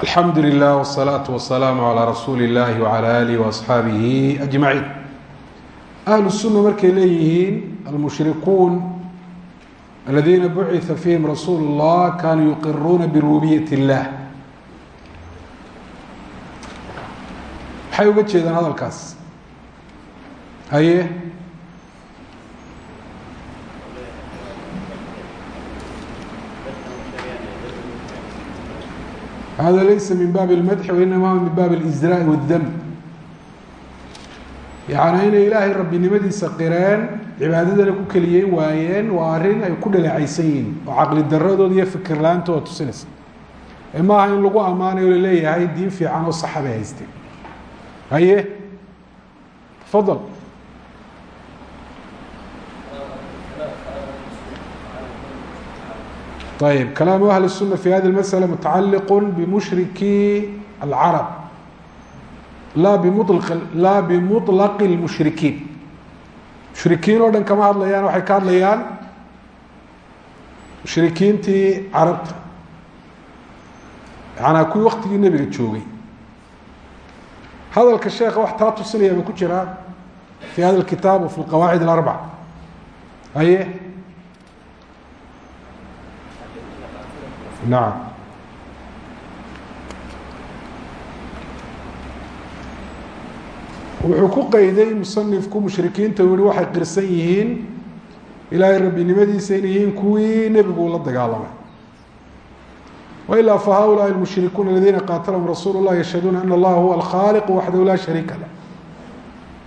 alxamdu lilah wsalaatu wasalaamu calaa rasuuli illahi wacala alihi waasxaabihi ajmaciin ahlu sunna markay leeyihiin almushrikuun aladiina bucita fiihim rasuulu اllah kanuu yuqiruuna birububiyat اllah maxay uga jeedaan hadalkaas? Haye hada laysa min baabi اlmadxi wainama min baabi اlإsraaءi wاdam yaعni inay ilaahay rabbinimadiisa qireen cibaadadana ku keliyey waayeen waa arrin ay ku dhaleecaysan yihiin oo caqli daradooda iyo fikir la-aantooda tusinaysa ee maaha in lagu ammaanayo o laleeyahay diin fiican oo saxa bay haysteen haye tafadal ayb kalaamu ahli الsuna fi hadi اmasأla mutacaliq bmushriki alcarab la bimul laa bimuطlaqi اlmushrikiin mushrikiin oo dhan kama hadlayaan waxay ka hadlayaan mushrikiintii carabta yanaa kuwii waktigii nebiga joogay hadalka sheeka wax taa tusinaya ba ku jiraa fi hada اkitaab fi qawaacid اarbac haye nacam wuxuu ku qeyday musanifku mushrikiinta u yihi waxay qirsan yihiin ilaahay rabbinimadiisa inay yihiin kuwii nebigu la dagaalamay wailaa fa haulaai mushrikuuna aladiina qaatalahum rasuulu lah yashhaduuna ana allaha huwa alkhaaliqu waxdahu laa shariika lah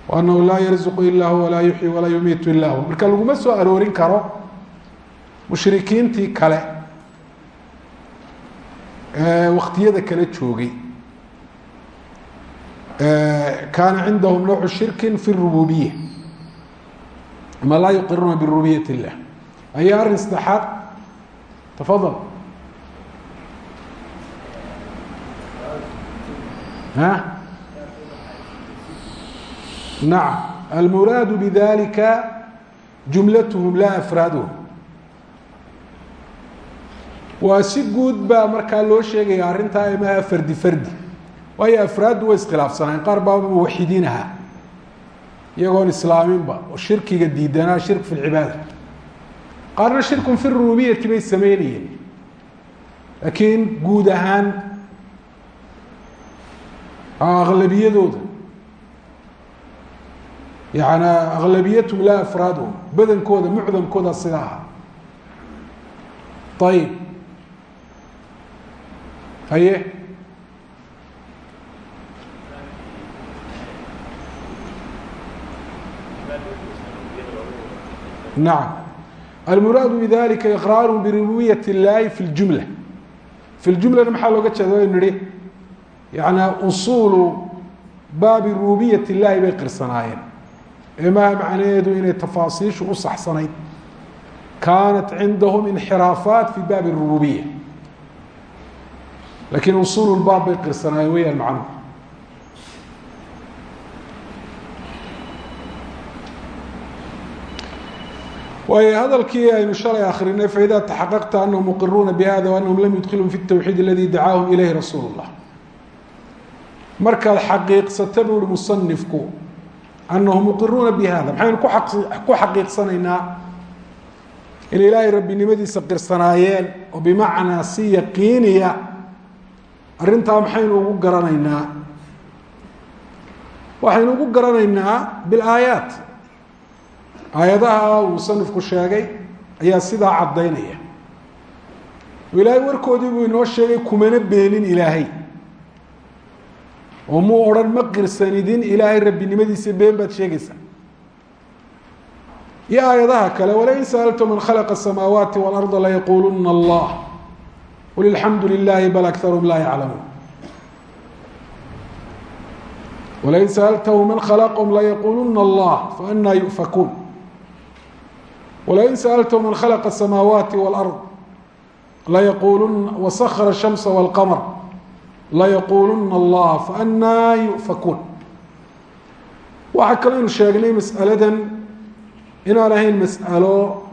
wa anahu laa yarzuqu ila hu walaa yuxyi walaa yumiitu ila hu marka laguma soo aroorin karo mushrikiintii kale waktiyada kala joogay kaana cindahum nawcu shirki fi rububiya ama laa yuqiruuna birububiyat illah aya arrin saddexaad? Tafadal ha? Nacam almuraadu bidalika jumlathm la afraaduhum waa si guud baa markaa loo sheegaya arrintaa imaha fardi fardi waayo afraaddu way iskhilaafsanaayen qaar baaba muwaxidiin ahaa iyagoon islaaminba oo shirkiga diidanaa shirk fi lcibaada qaarna shirkun fi rububiyati bay sameynayeen. Laakiin guud ahaan aklabiyadooda yani aklabiyatum laa afraaduhum badankooda mucdamkooda sida aha ayib haye naam. Almuraadu bidalika iqraaru birububiyat illaahi fi ljumla fi ljumlana maxaa looga jeeda waynu nihi yanaa usuulu baabi rububiyat illaahi bay qirsanaayeen. Ee maha macnaheedu inay tafaasiishu u saxsanayd. Kaanat cindahum fi baabi rububiya lakiin usuululbaab bay qirsanaayen weyaan macnuhu waayo hadalkii aynu shalay akrinay faida taxaqaqta anahum muqiruuna bihada waanahum lam yudkhiluum fi اtawxiid aladi dacaahum ilayhi rasuul اllah markaad xaqiiqsata buu uhi musanifku anahum muqiruuna bihada maxaynu ku xaqiiqsanaynaa inay ilaahay rabbinimadiisa qirsanaayeen oo bimacnaa si yaqiiniya arrintaa maxaynu ugu garanaynaa? Waxaynu ugu garanaynaa bilaayaat. Aayadaha uu musanifku sheegay ayaa sidaa caddaynaya. Ilaahay warkoodii buu inoo sheegay kumana beenin ilaahay. Oo muu odhan ma qirsanidin ilaahay rabbinimadiisa been baad sheegaysaa. Iyo aayadaha kale walain sa'alta man khalaqa asamaawaati waalarda layaquuluna allah qul ilxamdu lilahi bal akarhm laa yaclamuun walain sa'altahu man khalaqahum layaquuluna allah faanaa yufakuun wlain sأltm man khلqa الsamaawaati واlأrض layaquuluna وskhر الشhamsa والqmr layaquuluna اllah faأnaa yufakuun waxaa kaloo aynu sheegnay masأaladan inaan ahayn masأalo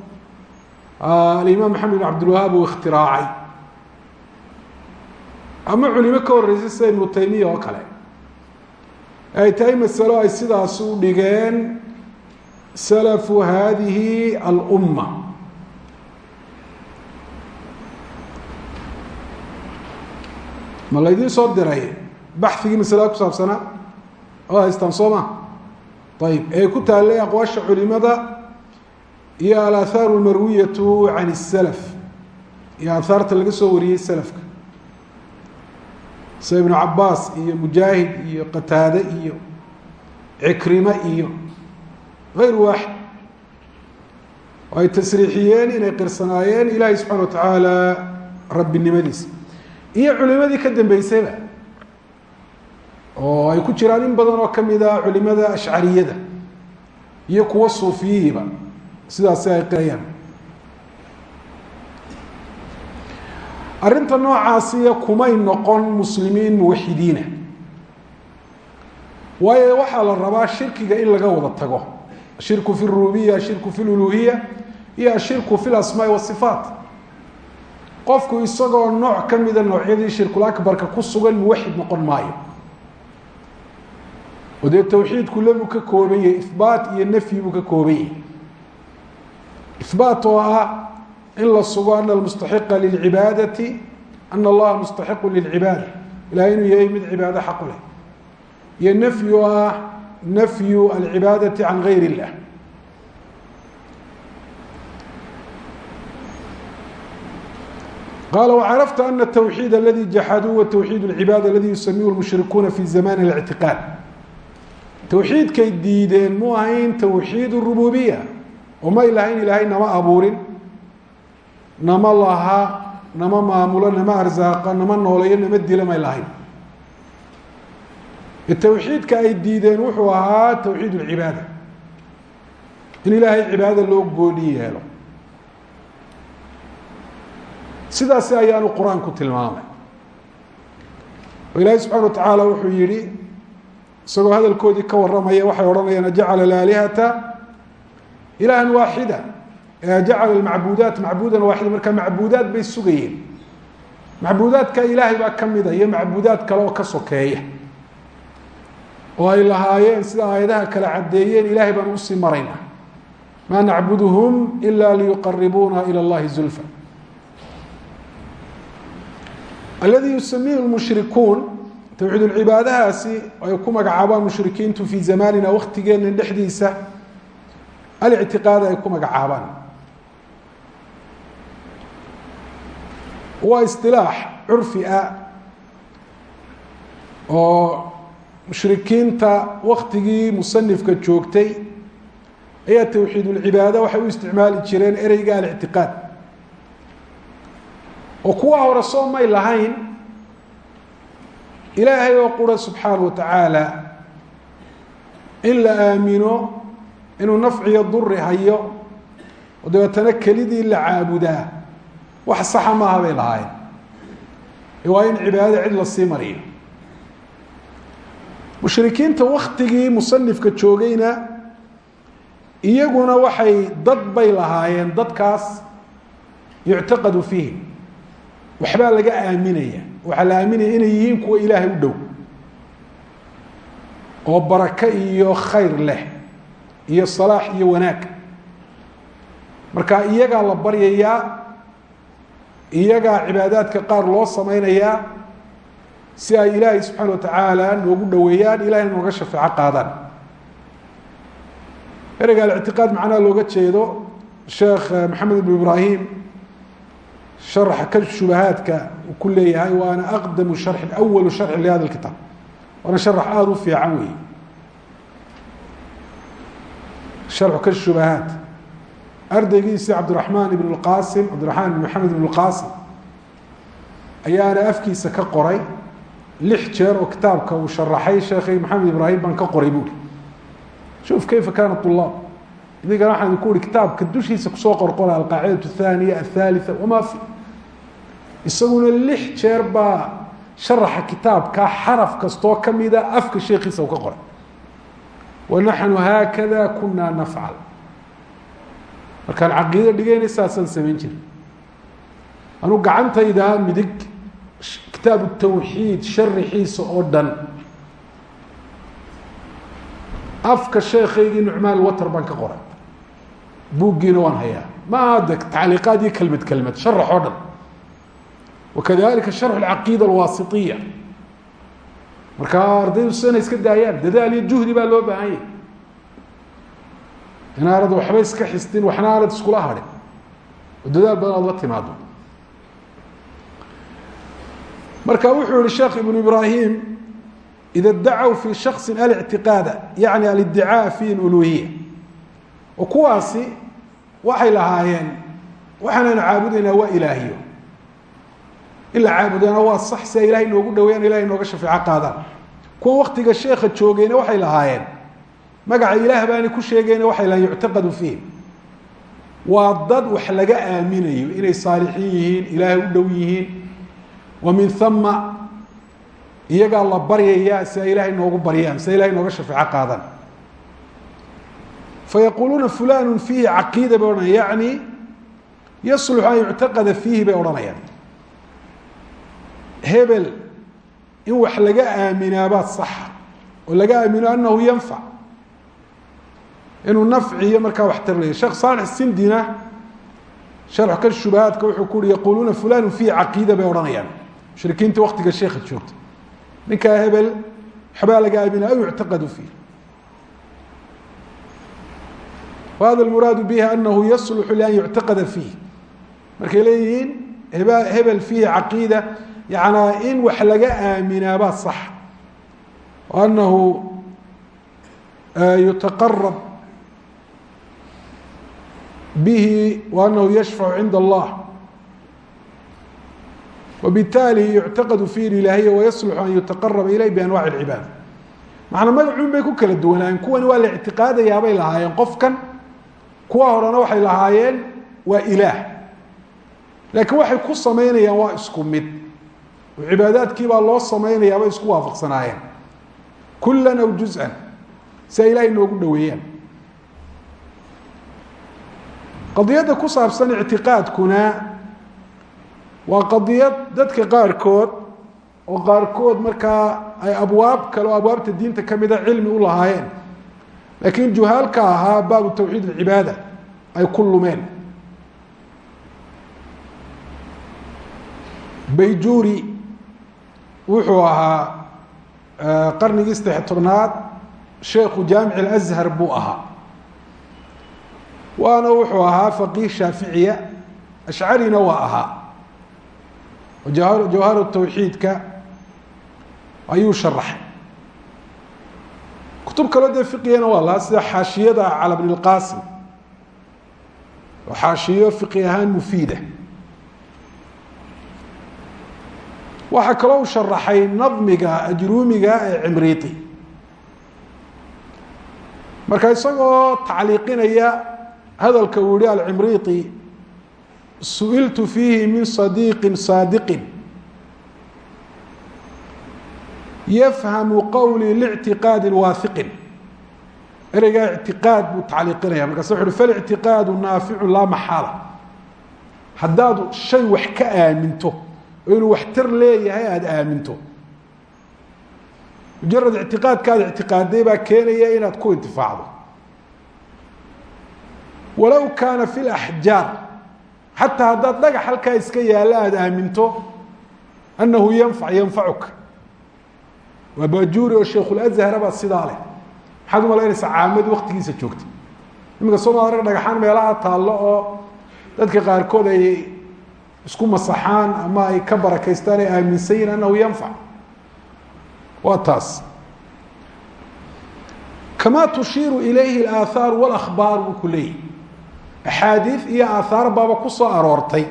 alimaam maxamed بn cabdilwahaab uu ikhtiraacay ama culimo ka horreysay sida ibnu taymiya oo kale. Ay tahay masalo ay sidaas u dhigeen salafu hadihi alumma. Ma laydiin soo diray baxigii masalada ku saabsanaa? Oo haystaan soo ma? Ayib ee ku taallay aqwaasha culimada iyo alaathaaru almarwiyatu can الsalaf iyo aahaarta laga soo wariyey salafka sida ibnu cabaas iyo mujaahid iyo qataade iyo cikrime iyo غayr waaxid. Oo ay tasriixiyeen inay qirsanaayeen ilaahay subxana wa tacaala rabbinimadiisa. Iyo culimadii ka dambeysayba oo ay ku jiraan in badan oo ka mid a culimada ashcariyada iyo kuwa suufiyihiiba sidaasi ay qirayaan arrinta noocaasiya kumay noqon muslimiin muwaxidiina waayo waxaa la rabaa shirkiga in laga wada tago. Ashirku fi rububiya ashirku fi luluhiya iyo ashirku fi lasmaai wasifaat qofku isagoo nooc ka mida noocyadii shirkul akbarka ku sugan muwaxid noqon maayo. Oo dee tawxiidku ka kooban yahay iyo nafyi buu ka kooban yahay oo ah in la sugo ana almustaxiqa lilcibaadati ana allaha mustaxiqu lilcibaada ilahay inuu yahay mid cibaado xaqu leh iyo nafyi oo ah nafyu alcibaadati can gayr illah qala وcarafta ana التwxيid اladي jaxaduu wa twxiid اlcibaad aladi yusamihu اlmushrikuuna fi zaman الاctiqاad towxiidkay diideen mu ahayn towxiid الrububiya oo may lahayn ilaahay nama abuurin nama laha nama maamulo nama arsaaqa nama nooleeyo nama dilo may lahayn. Towxiidka ay diideen wuxuu ahaa towxiid اlcibaada in ilaahay cibaadada loo gooni yeelo sidaasi ayaanu qur'aanku tilmaamay. Oo ilaahay subxana wa tacaala wuxuu yihi isagoo hadalkoodii ka warramaya waxay odhanayaan ajacala alaalihata ilahan waaxida ajacala almacbuudaat macbuudan waaxida marka macbuudaad bay sugayeen macbuudaadka ilaahay baa ka mida iyo macbuudaad kale oo ka sokeeya oo ay lahaayeen sida aayadaha kale caddeeyeen ilaahay baan u sii marayna maa nacbuduhum ila liyuqaribuuna ilى اllahi zulfa aladi yusamihi mushrikuun towxiid ulcibaadahaasi ay ku magacaabaan mushrikiintu fii zamanina waktigeena dhexdiisa alictiqaada ay ku magacaabaan waa isilaax curfi ah oo mushrikiinta waktigii musanifka joogtay ayaa towxiid ulcibaada waxay u isticmaali jireen ereyga alictiqaad oo kuwa hore soo may lahayn ilaahay oo qura subxaana wa tacaala in la aamino inuu nafciyo duri hayo oo dabeetana kelidii la caabudaa wax saxa maaha bay lahaayeen. Waa in cibaadada cid la sii mariyo. Mushrikiinta waktigii musanifka joogayna iyaguna waxay dad bay lahaayeen dadkaas yuctaqadu fiihim. Waxbaa laga aaminaya waxaa la aaminaya inay yihiin kuwa ilaahay u dhow. Oo barako iyo khayr leh iyo salaax iyo wanaag. Marka iyagaa la baryayaa iyagaa cibaadaadka qaar loo sameynayaa si ay ilaahay subxaana wa tacaala noogu dhoweeyaan ilahayna nooga shafeeco qaadaan. Ereyga alictiqaad macnaha looga jeedo sheekh maxamed ibn ibraahim شharxa ka uu ku leeyahay waana aqdamu sharxi awalu sharxi lihada kitaab waana sharax aada u fiican wey sharxu ka ardaygiisii cabdiramaan ibn اqasim cabdiramaan ibn maxamed ibn اlqasim ayaana afkiisa ka qoray. Lix jeer oo kitaabka uu sharaxay sheekhay maxamed ibraahim baan ka qoray buuri shuf kayfa kaana ulaab idinkana waxaan idinku uhi kitaabka dushiisa ku soo qorqora alqaacidatu athaniya athalitha wamaa fi? Isaguna lix jeer baa sharaxa kitaabka xaraf kastoo kamida afka sheekhiisa uu ka qoray. Wanaxnu haakada kunaa nafcal markaan caqiida dhigayna saasaan samayn jira anuu gacantayda midig kitaabu tawxiid sharixiisa oo dhan. Afka sheekaygii nucmaan alwater baan ka qoray. Buuggiina waan ma de tacliiqaad iyo kelmad kelmad oo dhan. Wakadalika sharx alcaqiida alwaasitiya. Markaa ardaydu sidana iska daayaan dadaal iyo juhdi baa inaanad waxba iska xistin waxna aanad iskula hadhin. Oo dadaal badan aad la timaado marka wuxuu yihi sheekh ibnu ibrahim ida dacaw fi shaksi alictiqaada yani alidicaa fi luluhiya oo kuwaasi waxay lahaayeen waxaanaynu caabudaynaa waa ilaahiyo. In la caabudana waa sax si ay ilahay noogu dhaweeyaan ilahay nooga shafeeco qaadaan. Kuwa waktiga sheekha joogeyna waxay lahaayeen magaca ilaah baana ku sheegayna waxay lahayen yuctaqadu fiih. Waa dad wax laga aaminayo inay saalixiin yihiin u dhow yihiin. Wa min hama iyagaa la baryayaa si ay ilaahay noogu baryaan si ay ilahay nooga shafeeco qaadaan fayaquuluuna fulanu fiihi caqiida bay odhanaya yani yaslux an yuctaqada hebel in wax laga aaminaabaa saxa oo laga aamino anahu yanfac inuu nafciyo markaa waxtar leeya sheekh saalix sindina sharx ka shubahaadka wuxuu ku uhi yaquluuna fulanu fiihi caqiida bay odhanayaan. Mushrikiinta waktiga sheekha joogta. Ninkaa hebel waxbaa laga aamina aw yuctaqadu fiih whada muraadu bihi anahu yasluxu lian yuctaqada fiih markay leeyihiin hebel fiihi caqiida yanaa in wax laga aaminaabaa sax. Anahu yutaqarab bihi وanahu yashfacu cinda allah. Wbitaali yuctaqadu fihi ilaahiya wayasluxu an yutaqaraba ilayh bianwaci اlcibaada macnaa magacun bay ku kala duwanaayeen kuwani waa la ictiqaadayaabay lahaayeen. Qofkan kuwa horena waxay lahaayeen waa ilaah. Laakiin waxay ku samaynayaan waa isku mid. Cibaadaadkii baa loo samaynayaa bay isku waafaqsanaayeen. Kulan aw juz-an. Si ay ilaahay noogu dhoweeyaan qadiyadda ku saabsan ictiqaadkuna waa qadiyad dadka qaarkood oo qaarkood markaa ay abwaab kale oo abwaabta diinta ka mida cilmi u lahaayeen. Laakiin juhaalka ahaa baabu tawxiid alcibaada ay ku lumeen. Bayjuri wuxuu ahaa qarnigii saddex tobnaad sheekhu jaamic alashar buu ahaa waana wuxuu ahaa faqiih shaaficiya ashcarina waa ahaa. Jawhar tawxiidka ayuu sharaxay. Kutub kaloo dee fiqigana waa lahaa sida xaashiyada cala bn اlqasim oo xaashiyo fiqi ahaan mufiida. Waxaa kaloo u sharaxay nadmiga ajruumiga ee cimriiti. Marka isagoo tacliiqinaya hadalka uu yihi alcimriiti su'iltu fiihi min صadiiqi saadiqin. Yfhamu qowlii lictiqaadi waahiqin ereygaa ictiqaad buu tacliiqinaya markaas wuxu uhi falictiqaadu naaficu laa maxaala. Haddaad shay wax ka aaminto inuu waxtar leeyahay aada aaminto. Mujarad ictiqaadkaada ictiqaaday baa keenaya inaad ku intifaacdo walow kaana fi laxjaar xataa haddaad dhagax halkaa iska yaalla aada aaminto annahu yanfac yanfacuka. Waa bajuri oo sheikhulazhara baa sidaa leh. Maxaad umalaynaysaa caamadii waktigiisa joogta. Iminka sooma arag dhagaxaan meelaha taallo oo dadka qaarkood ay isku masaxaan ama ay ka barakaystaan ay aaminsan yihiin annahu yanfac. Waa taas. Kamaa tushiiru ilayhi alaathaaru walakhbaar buu ku leeyahy axaadiid iyo aathaar baaba ku soo aroortay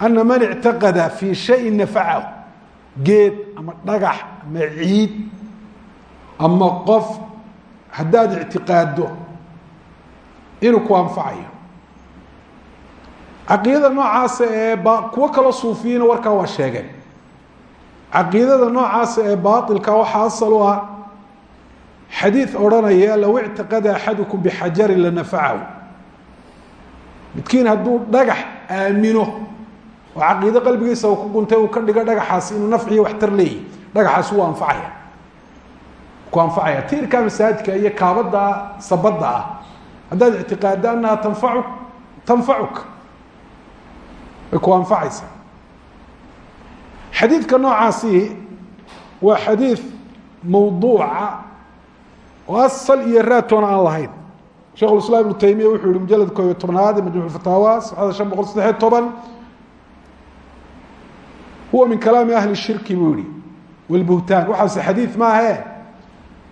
ana man ictaqada fii shayin nafacahu geed ama dhagax ama ciid ama qof haddaad ictiqaaddo inuu ku anfacayo caqiidada noocaasa ee ba kuwo kaloo suufiyina warkaa waa sheegeen caqiidada noocaasa ee baailka waxaa asal u ah xadiid odhanaya midkiin hadduu dhagax aamino oo caqiide qalbigiisa uu ku guntay uu ka dhigo dhagaxaasi inuu nafciyo waxtar leeyahy dhagaxaasi wuu anfacaya. Ku anfacaya tiirka masaajidka iyo kaabada sabada ah. Haddaad ictiqaado anaha tanfacu tanfacuka. Way ku anfacaysa. Xadiidka noocaasi waa xadiid mawduuca oo asal iyo shekhulislaam ibnu taymiya wuxuu yihi mujalad koob iyo tobnaad majmuufataawa safxada shan boqol saddexiyo toban huwa min kalaami ahli shirki buu yihi walbuhtaan waxaase xadiid maahe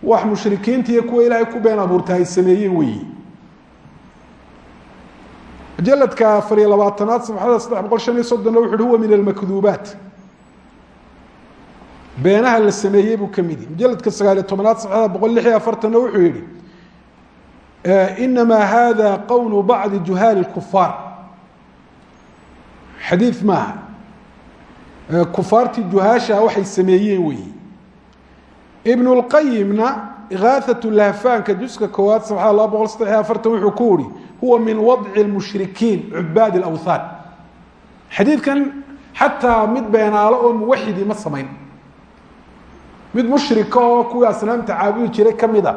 wax mushrikiinta iyo kuwa ilaahay ku been abuurta ay sameeyeen weeyi. Mujaladka afar iyo labaatanaad safxada saddex boqol shan iyo soddonna wuxu uhi huwa min almakduubaat. Beenaha la sameeyey buu ka mid yihi mujaladka sagaaliyo tobnaad safxada boqol lix iyo afartanna wuxuu yihi inama hada qowl bacdi juhaali kufaar xadiid maaha kufaartii juhaasha waxay sameeyeen weyi ibn اlqayimna igaaثaة lahfaanka juska koowaad safxada laba boqol saddex iyo afartan wuxuu ku uri huwa min wadci اmushrikiin cubaad اlawthan xadiidkan xataa mid beenaalo oo muwaxidi ma samayn mid mushrika oo kuwii asnaamta caabudi jiray kamida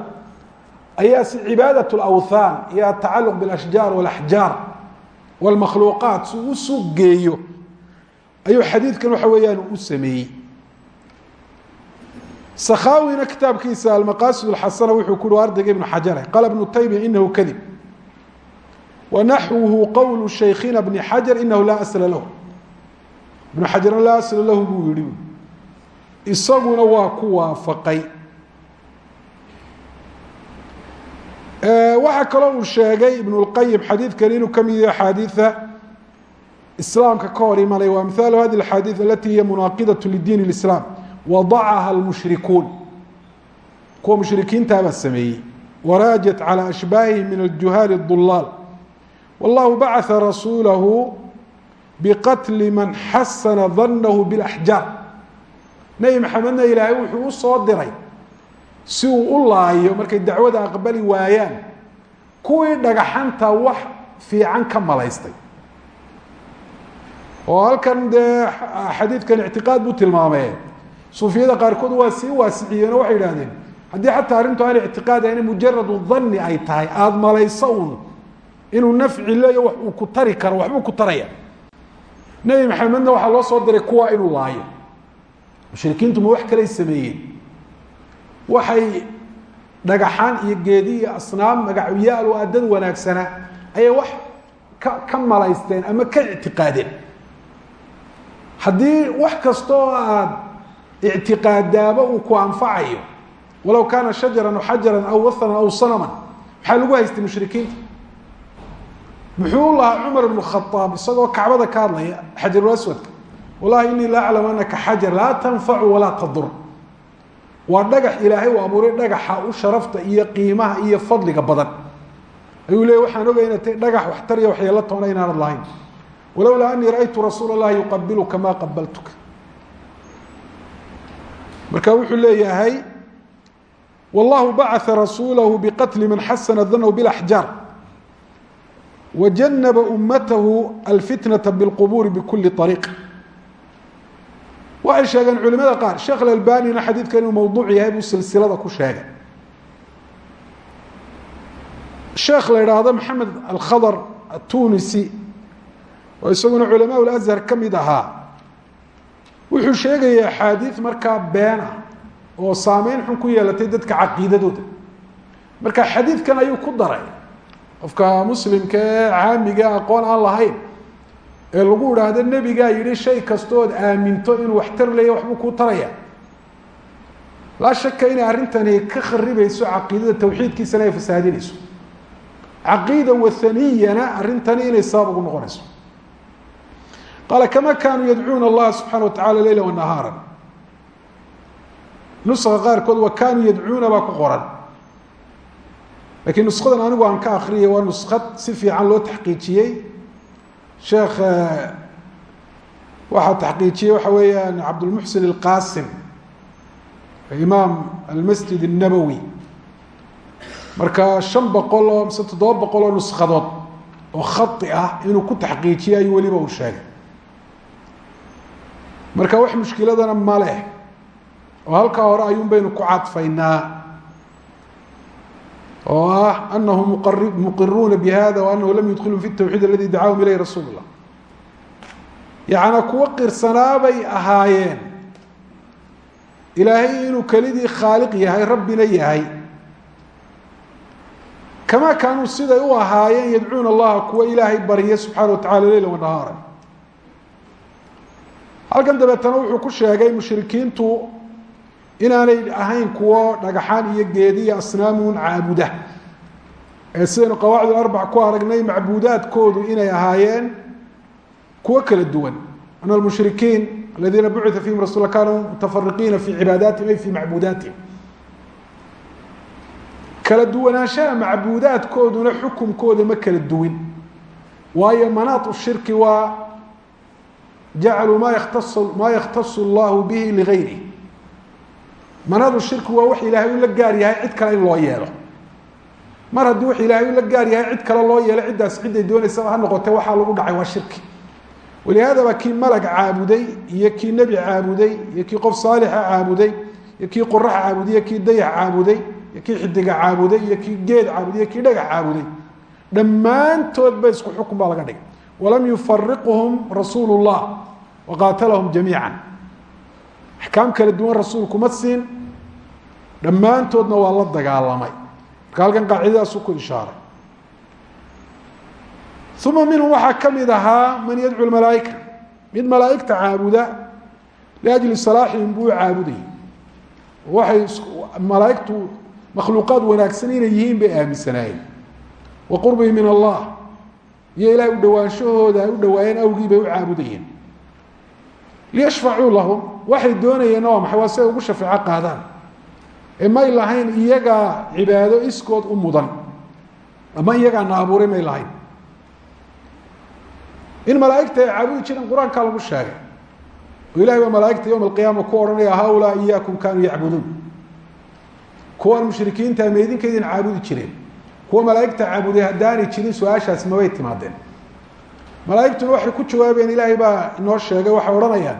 ayaa si cibaadaة اlawthan iyo atacaluq biاlashjaar wاlaxjaar wاlmakhluuqaat si u suuq geeyo ayuu xadiidkan waxa weeyaan u sameeyey sakhaawina kitaabkiisa almaqaasid اxasana wuxuu ku uhi ardayga ibnu xajare qaala ibnu taymiya inahu kadib wanaxwuhu qowlu shaykhina bni xajar inahu laa asla lahu ibnu xajarna laa asla lahu buu yihi isaguna waa ku waafaqay waxaa kaloo uu sheegay ibn اlqayim xadiidkani inuu ka mid yahay axaadiida islaamka ka hor imanaya wa amhaalu hadi اxaadiid alati hiya munaaqidaة lidiin اlislaam wadacaha almushrikuun kuwa mushrikiintaabaa sameeyey waraajat calى ashbaahihim min aljuhaali اdulaal wallahu bacثa rasuulahu biqatli man xasana danahu biاlaxjaar nebi maxamedna ilaahay wuxuu u soo diray si uu u laayo markay dacwada aqbali waayaan kuwii dhagaxanta wax fiican ka malaystay. oo halkan dee xadiidkan ictiqaad buu tilmaamee suufiyada qaarkood waa sii waasiciyeen oo waxay idhahdeen haddii xataa arrintu aan ictiqaad ahayna mujaradu dhanni ay tahay aada malayso uun. Inuu nafci leeyo wax uu ku tari karo waxbuu ku taraya. Nebi maxamedna waxaa loo soo diray kuwa inuu laayo. Mushrikiintu ma wax kaley sameeyeen. Waxay dhagaxaan iyo geedi iyo asnaam magacyaal oo addad wanaagsana ayay wax ka malaysteen ama ka ictiqaadeen. Haddii wax kastoo aada ictiqaadaaba uu ku anfacayo walow kaana shajaran aw xajaran aw wathanan aw sanaman maxaa lagu haystay mushrikiinta? Muxuu lahaa cumar ibnu khaaab isagoo kacbada ka hadlaya xajarul aswadka wallahi inii la aclamu anaka xajar laa tanfacu walaa tadur waa dhagax ilaahay uu abuuray dhagaxa u sharafta iyo qiimaha iyo fadliga badan ayuu leey waxaan ogay inay tay dhagax waxtar iyo waxyeelo toona inaanad lahayn walowlaa anii ra'aytu rasuula اllahi yuqabiluka ma qabaltuka marka wuxuu leeyahay wallahu bacثa rasuulahu biqatli man xasana danahu biاlaxjaar wajanaba ummatahu alfitnaةa biاlqubuuri bikuli طariiq waxay sheegeen culimada qaar sheekh alalbanina xadiidkan inuu mawduuc yahay buu silsilada ku sheegay. Sheekh la idhaahdo maxamed alkhadar atunisi oo isaguna culamaa ulazhar ka mid wuxuu sheegaya axaadiid markaa been oo saameyn xun ku yeelatay dadka caqiidadooda. Marka xadiidkan ayuu ku daray. Qofka muslimka ee caamiga aqoon aan lahayn ee lagu idhaahdo nebigaa yihi shay kastood aaminto inuu waxtar leeya waxbuu kuu taraya. Laa shaka inay arrintani ka kharibayso caqiidada tawxiidkiisana ay fasaadinayso. Caqiida wathaniyana arrintani inay sabab ugu noqonayso. Qaala kama kaanuu yadcuuna allaha subxana wa tacala leyla wanahaara nuska qaarkood wa kaanuu yadcuuna baa ku qoran. Lakiin nuskadan anigu aan ka akriyay waa nuskad si fiican loo taxqiijiyey sheekh waxaa taxqiijiyey waxa weeyaan cabdulmuxsin ilqasim imaam almasjid الnabowi marka shan boqol oo mise toddoba boqol oo nuskadood oo khai ah inuu ku taxqiijiyey ayuu weliba uu sheegay. Marka wax mushkiladana ma leh. Oo halkaa hore ayuun baynu ku cadfaynaa oo ah anahum muqiruuna bihada wa anahu lam yudkhiluu fi tawxiid aladi dacahum ilayh rasuul اllah yacnaa kuwo qirsanaabay ahaayeen. Ilaahay inuu kelidii khaaliq yahay rabbina yahay. Kamaa kaanuu siday u ahaayeen yadcuuna allaha kuwa ilaahay barya subxaana wa tacala leyla wanahaara halkan dabeetana wuxuu ku sheegay mushrikiintu inaanay ahayn kuwo dhagaxaan iyo geedi iyo asnaamun caabuda. Ee sidaynu qawaacid ku aragnay macbuudaadkoodu inay ahaayeen kuwo kala duwan. An almushrikiin aladiina bucita fihim rasul kanuu mutafariqiina fi cibaadaatihim ay fi macbuudaatihim kala duwanaanshaha macbuudaadkooduna xukumkooda ma kala duwin. Waayo manaat shirki waa jacaluu ma yakhtas maa yakhtasu allahu bihi ligayri manaadu shirki waa wax ilaahay u la gaar yahay cid kale in loo yeelo. Mar haddii wax ilaahay u la gaar yahay cid kale loo yeelo ciddaas cidday doonaysaba ha noqotee waxaa lagu dhacay waa shirki. Walihaadaba kii malag caabuday iyo kii nebi caabuday iyo kii qof saalixa caabuday iyo kii qorax caabuday iyo kii dayax caabuday iyo kii xidiga caabuday iyo kii geed caabuday iyo kii dhagax caabuday. Dhammaantood ba isku xukun baa laga dhigay. Walam yufariquhum rasuulu llah waqaatalahum jamiica axkaam kala duwan rasuulku ma siin dhammaantoodna waa la dagaalamay. Marka halkan qaacidadaasu ku ishaaray. Uma minhum waxaa ka mid ahaa man yadcu malaaika mid malaaigta caabuda liajli salaaxihim buu caabudayay waxay malaaigtu makhluuqaad wanaagsan inay yihiin bay aaminsanaayeen. Wa qurbihim min allah. Iyo ilahay u dhawaanshahooda ay u dhawaayeen awgii bay u caabudayeen. Liyashfacuu lahum waxay doonayeenna waa maxay? Waa si ay ugu shafeeco qaadaan may lahayn iyagaa cibaado iskood u mudan. Ama iyagaa na abuuray may lahayn. In malaaigta ay caabudi jireen qur'aankaa lagu sheegay oo ilahay baa malaaigta yowma alqiyaama ku odhanaya haulaa iyaakum kaanuu yacbuduun. Kuwaan mushrikiinta ma idinka idin caabudi jireen. Kuwa malaaigta caabuday haddaanay jirin su'aashaasi mabay timaadeen. Malaaigtuna waxay ku jawaabeen ilaahay baa inoo sheegay waxay odhanayaan.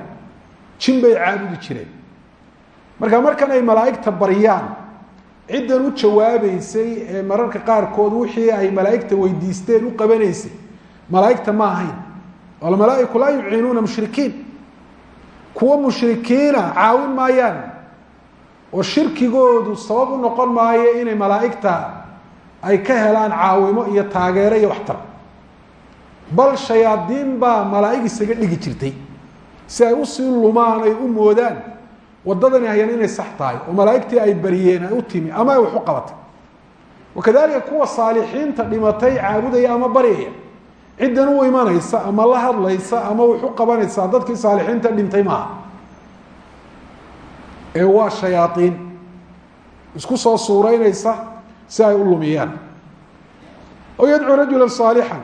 Jin bay caabudi jireen marka markan ay malaaigta baryaan ciddan u jawaabeysay ee mararka qaarkood wixii ay malaaigta weydiisteen u qabanaysay malaaigta ma ahayn. Almalaa'iku laa yuciinuuna mushrikiin. Kuwa mushrikiina caawin maayaan oo shirkigoodu sabab u noqon maayo inay malaaigta ay ka helaan caawimo iyo taageero iyo waxtar. Bal shayaadiin baa malaa'ig isaga dhigi jirtay si ay u sii lumaan ay u moodaan wadadani hayaan inay sax tahay oo malaaigtii ay bariyeen ay u timi ama ay wax u qabatay. Wakadalika kuwa saalixiinta dhimatay caabudaya ama baryaya. Ciddan u imanaysa ama la hadlaysa ama wax u dadkii saalixiinta dhintay maaha. Ee waa shayaaiin isku soo suuraynaysa si ay u lumiyaan. Aw yadcuu rajula saalixan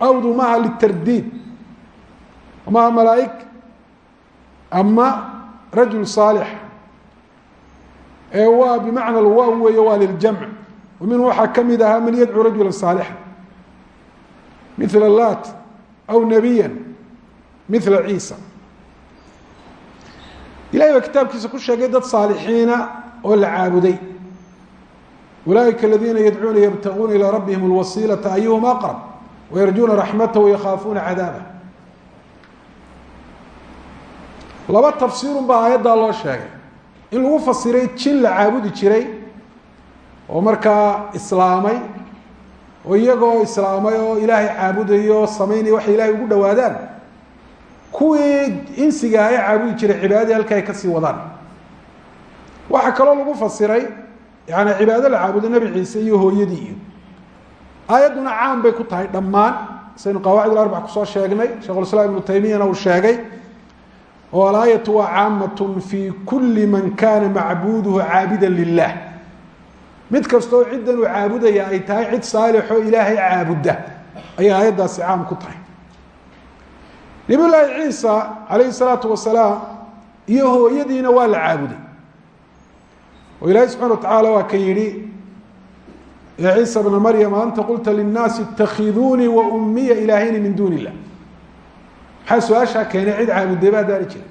awdu maaha litardiid. Maaha malaaig ama rajul صaalix ee waa bimacna lwaw weeye waa liljamc wa minhu waxaa ka mid ahaa man yadcuu rajula صaalixa mila lat aw nabiya mila ciisa ilahay baa kitaabkiisa ku sheegay dad saalixiina oo la caabuday ulaaئika aladiina yadcuuna ybtaguuna ilى rabbihim اlwasiilaةa ayuhum aqrab wayarjuuna raxmatah wayakhaafuuna cadaabah laba tafsiirun baa aayaddaa loo sheegay. In lagu fasiray jin la caabudi jiray oo markaa islaamay oo iyagoo islaamay oo ilaahay caabudayo samaynaya waxay ilahay ugu dhawaadaan. Kuwii insiga ay caabudi jiray cibaadadii halka ay ka sii wadaan. Waxaa kaloo lagu fasiray yani cibaado la caabudo ciise iyo hooyadii iyo. Aayadduna bay ku tahay dhammaan. Saynu qawaacid arbac ku soo sheegnay shekhulislaam ibnu taymiyana uu sheegay oo alaayatu waa caamatun fi kuli man kana macbuduhu caabida lilah mid kastoo ciddan uu caabudaya ay tahay cid saalixoo ilaahay caabudda ayay aayaddaasi caam ku tahay. Nabiy llaahi ciisa calayhi salaatu wasalaam iyo hooyadiina waa la caabuday. Oo ilaahay subxana wa tacaala waa ka ya ciisa bna maryam anta qulta linnaasi itakhiduunii wa ummiya ilaahayni min duuni maxaa su'aashaa keenay? Cid caabudeeba haddaani jira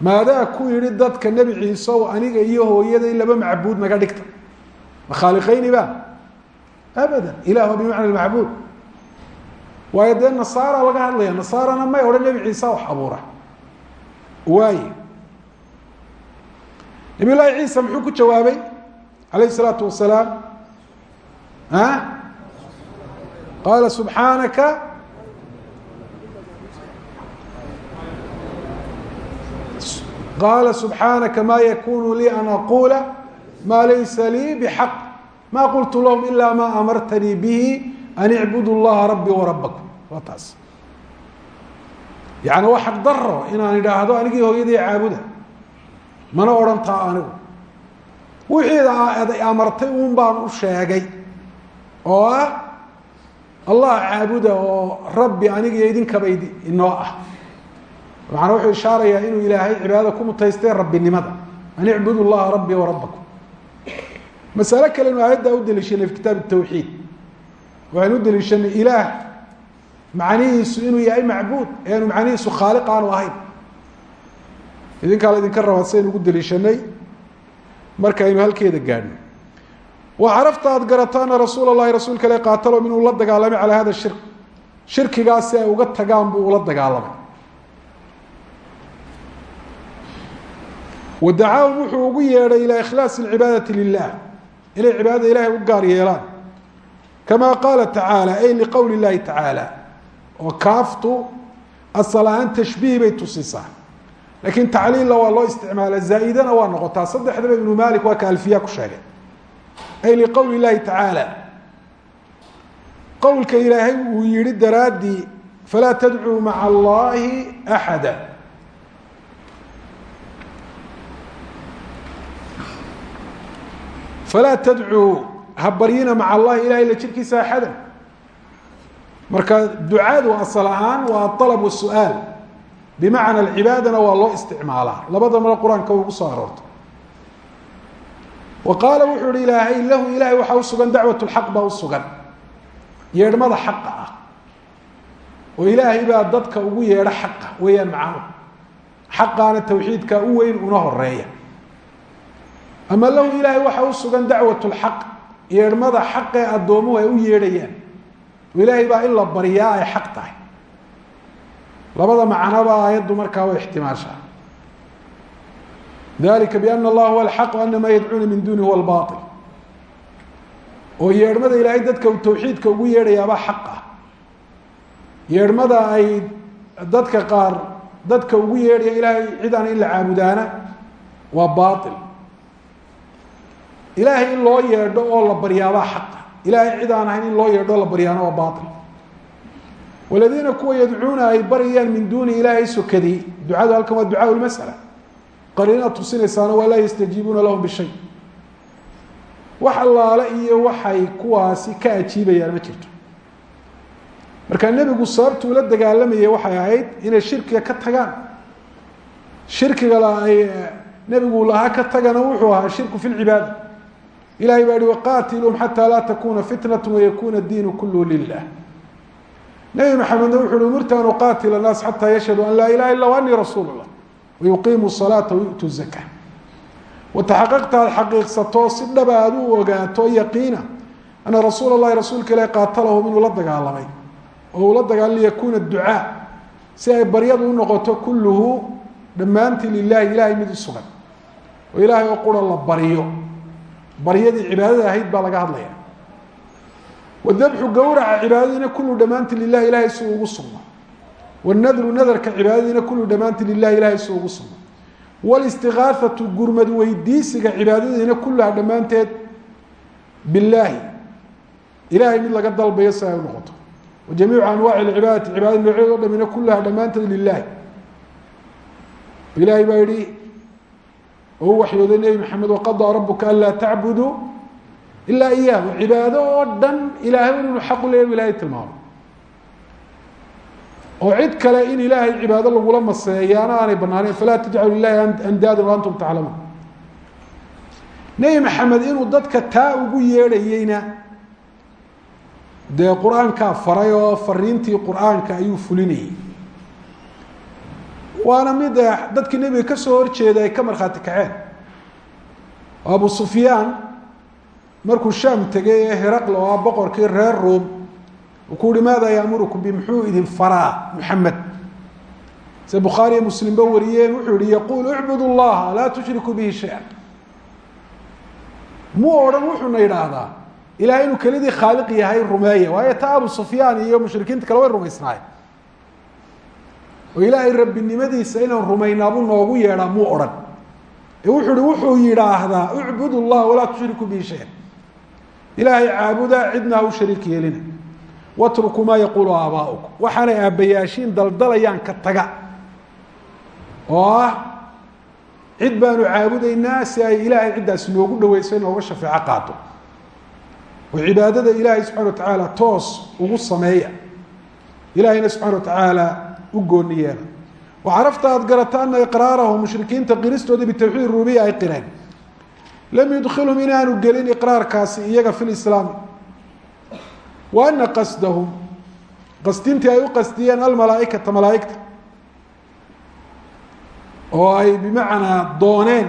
maadaa ku yihi dadka nebi ciise aniga iyo hooyaday laba macbuud naga dhigta? Ma khaaliqayni ba abadan waa bimacna macbuud. Waayo dee nasaara laga hadlaya nasaarana may odhan nebi ciise wax abuura. Waaye nabiy llaahi ciisa muxuu ku jawaabay alayh الsalaatu wasalaam qaala subxaanaka qaala subxaanaka ma yakunu lii an aquula ma laysa lii bxaq ma qultu lahum ila ma amartanii bihi an icbudu llaha rabbii warabakum waa taas. Yani waa xaq daro inaan idhaahdo anigii hooyaday caabuda. Mana odhan taa anigu. Wixii amartay un baan u sheegay. Oo ah allah caabuda oo rabbi anigiyo idinkaba inoo ah macanaa wuxuu ishaarayaa inuu ilaahay cibaadada ku mutaystay rabbinimada. An icbudu llaha rabbii warabakum masale kalenu aayaddaa u deliishanay fi kitaab tawxiid waxaynu u deliishanay ilaah macnihiisu inuu yahay macbuud eanu macnihiisu khaaliq aanu ahayn. Idinkaa la idinka rabaa sidaynu ugu deliishanay markaynu halkeeda gaadhno. Waxarafta aad garato ana rasuula llahi rasuulka ile qaatalom inuu la dagaalamay calaa hada shirk. Shirkigaas ay uga tagaan buu ula dagaalamay wadacaahum wuxuu ugu yeedhay ilaa ikhlaasi اlcibaadati lilah inay cibaadada ilahay u gaar yeelaan kama qaala tacaala ay liqowli اllahi tacaala oo kaaftu asal ahaan tashbiih bay tusisaa lakiin tacliilla waa loo isticmaala zaaidana waa noqotaa saddexdaba ibnu malik waa ka alfiya ku sheegay ay liqowli اllahi tacaala qowlka ilaahay uu yihi daraaddii falaa tadcuu maca allahi axada falaa tadcuu ha baryina maca allahi ilahay la jirkiisa axada marka ducadu asal ahaan waa alab wasu'aal bimacna alcibaadana waa loo isticmaalaa labada male qur'aanka ugu soo aroortay wa qaala wuxuu ihi ilaahay lahu ilahay waxaa usugan dacwat lxaq baa usugan yeedhmada xaqa ah oo ilaahay baa dadka ugu yeedho xaqa weeyaan macnuhu xaqaana tawxiidka u weyn una horreeya ama lahu ilaahay waxaa usugan dacwat lxaq yeedhmada xaqee addoomuhu ay u yeedhayaan ilaahay baa in la baryaa ay xaq tahay. Labada macnoba aayaddu markaa way ixtimaashaa dalika biana allaha huwa alxaq ana maa yadcuuna min duni huwa albaail oo yeedhmada ilaahay dadka tawxiidka ugu yeedhayaabaa xaq ah. Ay dadka qaar dadka ugu yeedhaya ilaahay cid in la caabudaana waa baail ilaahay in loo yeedho oo la baryaabaa xaqa. Ilaahay cid in loo yeedho la baryaana waa baail waladiina kuwa yadcuuna ay baryayaan min duuni ilaahay sokadii ducadu halkan waa ducaa lmasala qariina tusinaysaana waa laa lahum bishay. Wax allaale iyo waxay kuwaasi ka ajiibayaan ma jirto. Marka nebigu sababtuu la dagaalamayay waxay ahayd inay shirkiga ka tagaan. Shirkiga nebigu lahaa ka tagana wuxuu ahaa shirku fi lcibaada ilahay baa hi waqaatiluum xataa laa takuna fitnat wayakuna diinu kulluhu lilah nebi maxamedna wuxu uhi umirtu an uqaatila naas xataa yashhaduu an laa ilaha illa anii rasuul llah wayuqiimu salaata wayu'tu zaka wataxaqaqta aad xaqiiqsato si dhaba aad u ogaato yaqiina ana rasuula llahi rasuulka ilahi qaatalahum inuu la dagaalamay oo uu la dagaala liyakuuna ducaa si ay baryadu u noqoto kulluhu dhammaantii lilahi ilahay mid u sugan. Oo ilaahay oo qura la baryo baryadii cibaadada ahayd baa laga hadlaya wadabxu gowraca cibaadadiina kullu dhammaanti lilahi ilahay si ugu sugna wanadru nadarka cibaadadiina kullu dhammaanti lilahi ilahay si ugu sugna walistigaafatu gurmad weydiisiga cibaadadiina kullaha dhammaanteed billaahi. Ilahay mid laga dalbayo si ay u noqoto. Wa jamiicu anwaaci lcibaadati cibaadadi noocyaed dhamina kullaha dhammaanteed lilahi ilahay baa yihi oo u waxyooday nebi maxamed waqadaa rabuka an laa tacbuduu ilaa iyaahu cibaado oo dhan ilaahay inuu xaq u leeya ilahay tilmaamo oo cid kale in ilaahay cibaado lagula maseeyaana aanay banaaneyn falaa tajcalu lilahi andaadan wa antum taclamuun. Nebi maxamed inuu dadka taa ugu yeedhayeyna dee qur'aankaa faray oo fariintii qur'aanka ayuu fulinayey waana mid dadkii nebiga ka soo horjeeda ay ka markhaati kaceen. Abu sufyaan markuu shaam tegay ee heraql oo ah boqorkii reer ruum uu ku uhi maada yaamurukum bi idin faraa muxamed se bukhaariyo muslimba wariyeen wuxuu yihi yaquul icbud llaha laa tushrikuu bihi shaya muu odhan wuxuuna idhaahdaa ilahay inuu kelidii khaaliq yahay rumeeya. Waayo ta abu sufyaan iyo mushrikiinta kale way rumaysnaayeen oo ilaahay rabbinimadiisa inaan rumaynaabuu noogu yeedhaa muu odhan. Ee wuxuu hi wuxuu yidhaahdaa icbud llah walaa tushrikuu bihi shaya ilaahay caabuda cidna ha u shariik yeelina. Watrukuu maa yaquulu aabaa'ukum waxaanay aabbayaashiin daldalayaan ka taga. Oo ah cid baanu caabudaynaa si ay ilaahay ciddaas noogu dhaweyso inooga shafeeco qaato. Oo cibaadada ilaahay subxana wa tacaala toos ugu sameeya. Ilaahayna subxana wa tacaala u gooni yeela waxarafta aada garata ana iqraarahum mushrikiinta qiristooda bitawxiid rubiya ay qireen. Lam yudkhilhum inaanu gelin iqraarkaasi iyaga fi lislaami wa ana qasdahum qasdintii ay u qasdiyeen almalaaikata malaaigta. Oo ay bimacnaa dooneen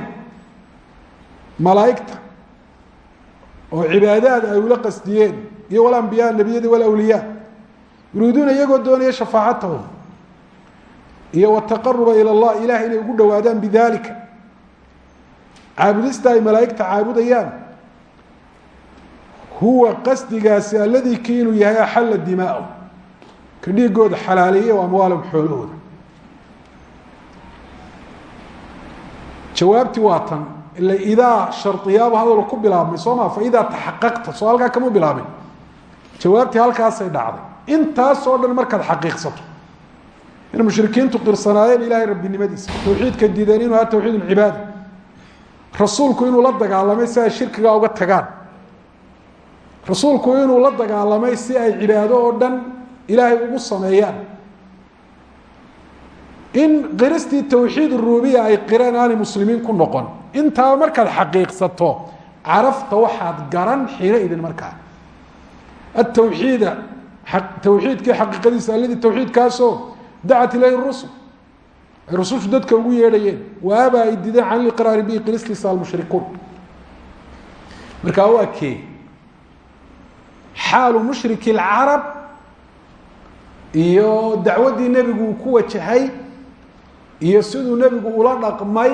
malaaigta. Oo cibaadaad ay ula qasdiyeen. Iyo walambiyaa nebiyada walawliyaa yuriiduuna iyagoo doonaya shafaacatahum iyo wataqaruba ila llah ilahay inay ugu dhawaadaan bidalika caabudista ay malaaigta caabudayaan. Huwa qasdigaasi alladii ki yahay axalla dimaa'ahum ka dhiigooda xalaaleeye o amwaalahum jawaabtii waa tan ila idaa shardiyaaba hadal ku bilaabmay soo fa idaa taxaqaqta soo halkaa kama bilaabin. Jawaabtii halkaasay dhacday. Intaasoo dhan markaad xaqiiqsato in mushrikiintu qirsanaayeen ilaahay rabbinimadiisa tawxiidka diideen inuu aha tawxiid lcibaada rasuulku inuu la dagaalamay si ay shirkigaa uga tagaan. Rasuulku inuu la dagaalamay si ay cibaado oo dhan ilaahay ugu sameeyaan. In qiristii tawxiid rubiya ay qireen aanay muslimiin ku noqon. Intaa markaad xaqiiqsato carafta waxaad garan xiro idin markaa. Atawxiida tawxiidkii xaqiiqadiisa alladii tawxiidkaasoo dacat ilayhi rusul ay rusushu dadka ugu yeedhayeen waaba ay dideen can liqraari bihi qiristiisa almushrikuun markaa waa kee xaalu mushriki lcarab iyo dacwaddii nebigu uu ku wajahay iyo siduu nebigu ula dhaqmay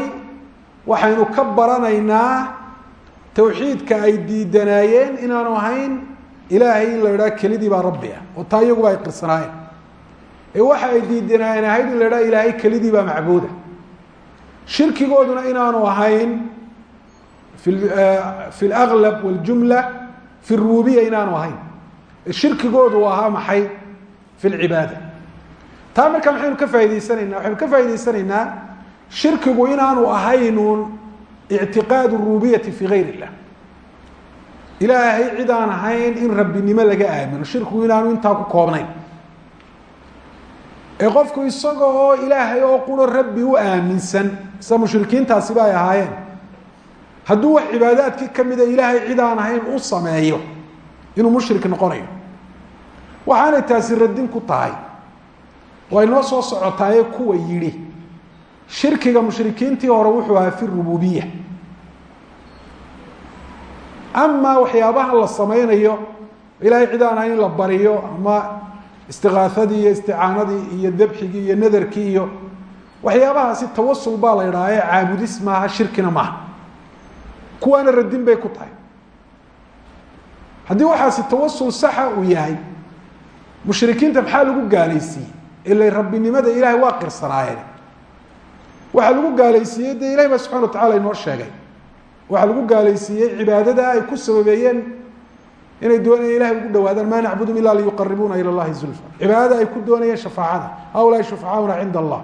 waxaynu ka baranaynaa tawxiidka ay diidanaayeen inaanu ahayn ilaahay in la idhaha kelidii baa rabbi ah oo iyaguba ay qirsanaayeen ee waxa ay diidanaayeen ahayd in la idhaha ilaahay kelidii baa macbuuda. Shirkigooduna inaanu ahayn fi laglab waljumla fi rububiya inaanu ahayn. Shirkigoodu ahaa maxay? Fi lcibaada taa markaa maxaynu ka faa'idaysanaynaa waxaynu ka faa'idaysanaynaa shirkigu inaanu ahaynuun ictiqaad rububiyati fi gayr illah ilaahay cid ahayn in rabbinimo laga aamino. Shirkigu inaanu intaa ku koobnayn ee qofku isaga oo ilaahay oo quro rabbi u aaminsan sida mushrikiintaasiba ay ahaayeen. Hadduu wax cibaadaadkii kamida ilaahay cid aan ahayn u sameeyo inuu mushrik noqonayo. Waxaanay taasi radin ku tahay. Way noo soo socotaaye kuwa yidhi shirkiga mushrikiintii hore wuxuu ahaa fi rububiya amaa waxyaabaha la sameynayo ilaahay cid aan ahayn in la bariyo ama istiqaaadii iyo isticaanadii iyo debxigii iyo nadarkii iyo waxyaabahaasi tawasul baa la idhaaha caabudis maaha shirkina maaha. Kuwaana radin bay ku tahay. Haddii waxaasi tawasul saxa uu yahay mushrikiinta maxaa lagu gaalaysiiyey? Ila rabbinimada ilahay waa qirsanaayeen waxaa lagu gaalaysiiyey dee ilahi ba subxana wa tacala inoo sheegay. Waxaa lagu gaalaysiiyey cibaadada ay ku sababeeyeen inay doonayeen ilahay ugu dhawaadaan maa nacbudum ila liyuqaribuuna ila llahi zulfa. Cibaadada ay ku doonayeen shafaacada. Haulaai shufacaauna cinda allah.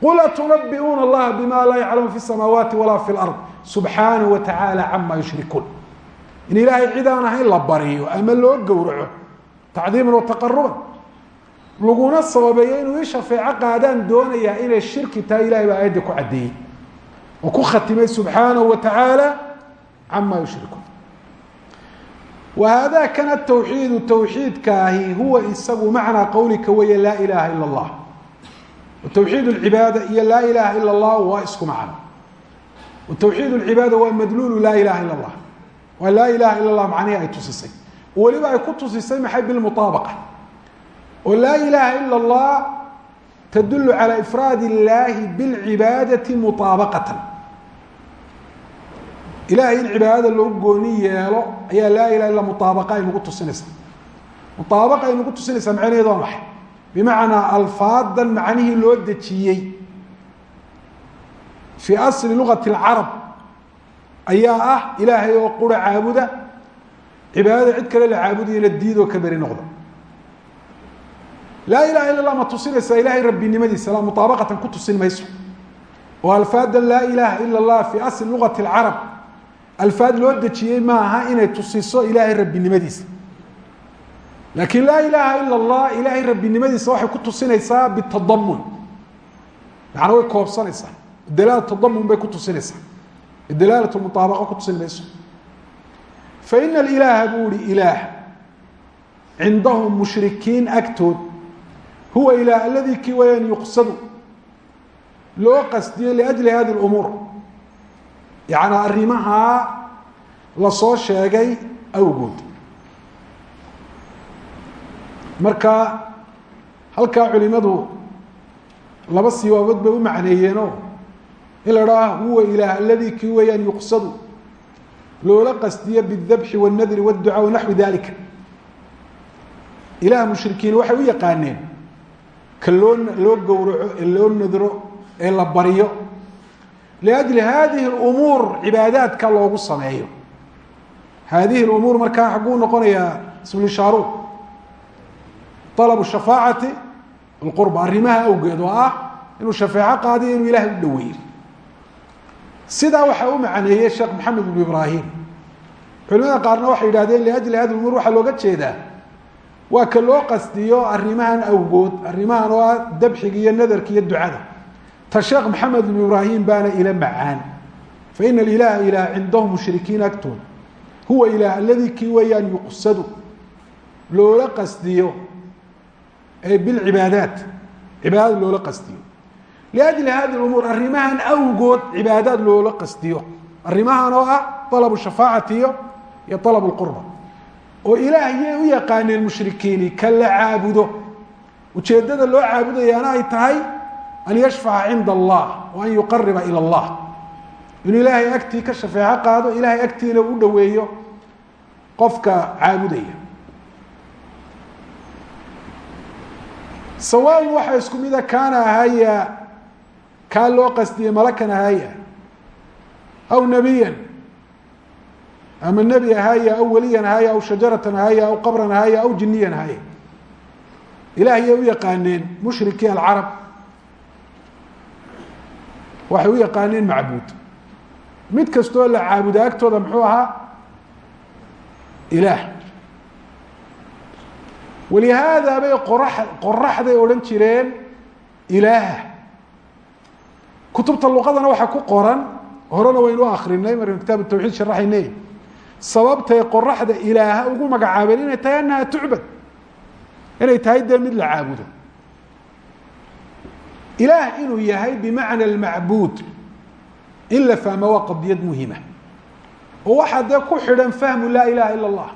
Qul atunabiuuna allaha bima laa yaclamu fi samaawaati walaa fi lard subxaanahu wa tacaala cama yushrikuun. In ilaahay cid aan ahayn la bariyo ama loo gowraco tacdiiman wa taqaruban laguna sababeeyo inuu i shafeeco qaadaan doonayaa inay shirki tahay ilahay baa aayadda ku caddeeyey oo ku khatimay subxaanahu wa tacaala cama yushrikuun wa haadaa kana tawxiidu tawxiidkaahi huwa isagu macnaa qowlika weeye laa ilaaha ila allah tawxiid اlcibaada iyo laa ilaha ila اllah waa isku macno tawxiid اlcibaada waa madluulu laa ilaha ila اllah waa laa ilaha ila اllah macnihii ay tusisay weliba ay ku tusisay maxay bilmuطaabaqa oo laa ilaha ila اllah tadulu calى ifraad اllahi bاlcibaadati muطaabaqatan ilahay in cibaadada loo gooni yeelo ayaa laa ilaha illa muaabaqa ay nagu tusinaysaa. Muaabaqa ay nagu tusinaysaa macnaheed alfaadan macnihii loo dejiyey fii asli lugati alcarab ayaa ah ilaahay oo qura caabuda cibaadada cid kale la caabudayo ina diidoo ka beri noqda laa ilaha illa lah ma tusinaysaa ilahay rabbinimadiisa muaabaqatan ku tusin mayso. Oo alfaadan laa ilaha ila اllah fii asli lugati اlcarab alfaad loo dejiyey ma aha inay tusiso ilaahay rabbinimadiisa. Laakiin laa ilaaha ila allah ilaahay rabbinimadiisa waxay ku tusinaysaa bitadamun macna way koobsanaysaa. Dalaala tadamun bay ku tusinaysaa. Dalaalat muaabaqa ku tusin mayso. Faina alilaaha buu ihi ilaah cindahum mushrikiin agtood huwa ilaah aladii kii yuqsadu loo qasdiyo liajli hadi lumuur yani la soo sheegay awgood. Marka halkaa culimadu laba siwaabood bay u macneeyeeno in la huwa ilaah aladii kii weeyaan yuqsadu. Loola qasdiyo bidabxi wاnadri wاdducaa wanaxwi dalika ilaah mushrikiin waxay u yaqaaneen ka loo loo gowraco ee loo nadro ee la bariyo liajli haadihi lumuur cibaadaadka loogu sameeyo haadihi lumuur markaa xagguu noqonayaa ismulishaaruud alabu shafaacati alqurba arrimaha awgeed oo ah inuu shafeeco qaadiyo inuu ilahay u dhaweeyey sidaa waxaa u macaneeyey sheekh maxamed ibnu ibraahim culimada qaarna waxay yidhahdeen liajli haadihi lumuur waxaa looga jeedaa waa ka loo qasdiyo arrimahan awgood arrimahan oo ah dabxiga iyo nadarka iyo ducada ta sheekh maxamed ibnu ibraahim baana ila macaan. Faina alilaha ilaah cindahum mushrikiin agtood. Huwa ilaah aladii kii weeyaan yuqsadu. Loola qasdiyo. Ee bilcibaadaat cibaadad loola qasdiyo. Liajli hadi umuur arrimahan awgood cibaadaad loola qasdiyo. Arrimahan oo ah alabu shafaacati iyo iyo alab lqurba oo ilaahyay u yaqaaneen mushrikiini ka la caabudo. Ujeeddada loo caabudayaana ay tahay an yashfaca cinda allah wa an yuqariba ilى اllah inuu ilaahay agtii ka shafeeco qaado ilahay agtiina u dhoweeyo qofka caabudaya sawaan waxaa isku mida kaana ahaya kaa loo qasdiyey malakan ahaya aw nebiyan ama nebi ahaya aw weliyan ahaya aw shajaratan ahaya aw qabran ahaya aw jiniyan ahaya ilaahiyay u yaqaaneen mushrikii alcarab waxay u yaqaaneen macbuud. Mid kastoo la caabuda agtooda muxuu ahaa ilaah. Walihaada bay qora qoraxday odhan jireen ilaaha kutubta luqadana waxaa ku qoran horena waynu akrinay markaynu kitaab tawxiid sharaxaynay. Sababtay qoraxda ilaaha ugu magacaabeen inay tahay annaha tucbad inay tahay dee mid la caabudo ilaah inuu yahay bimacna almacbuud. In la fahmo waa qadiyad muhima. Oo waxaa dee ku xidhan fahmu laa ilaha ila اllah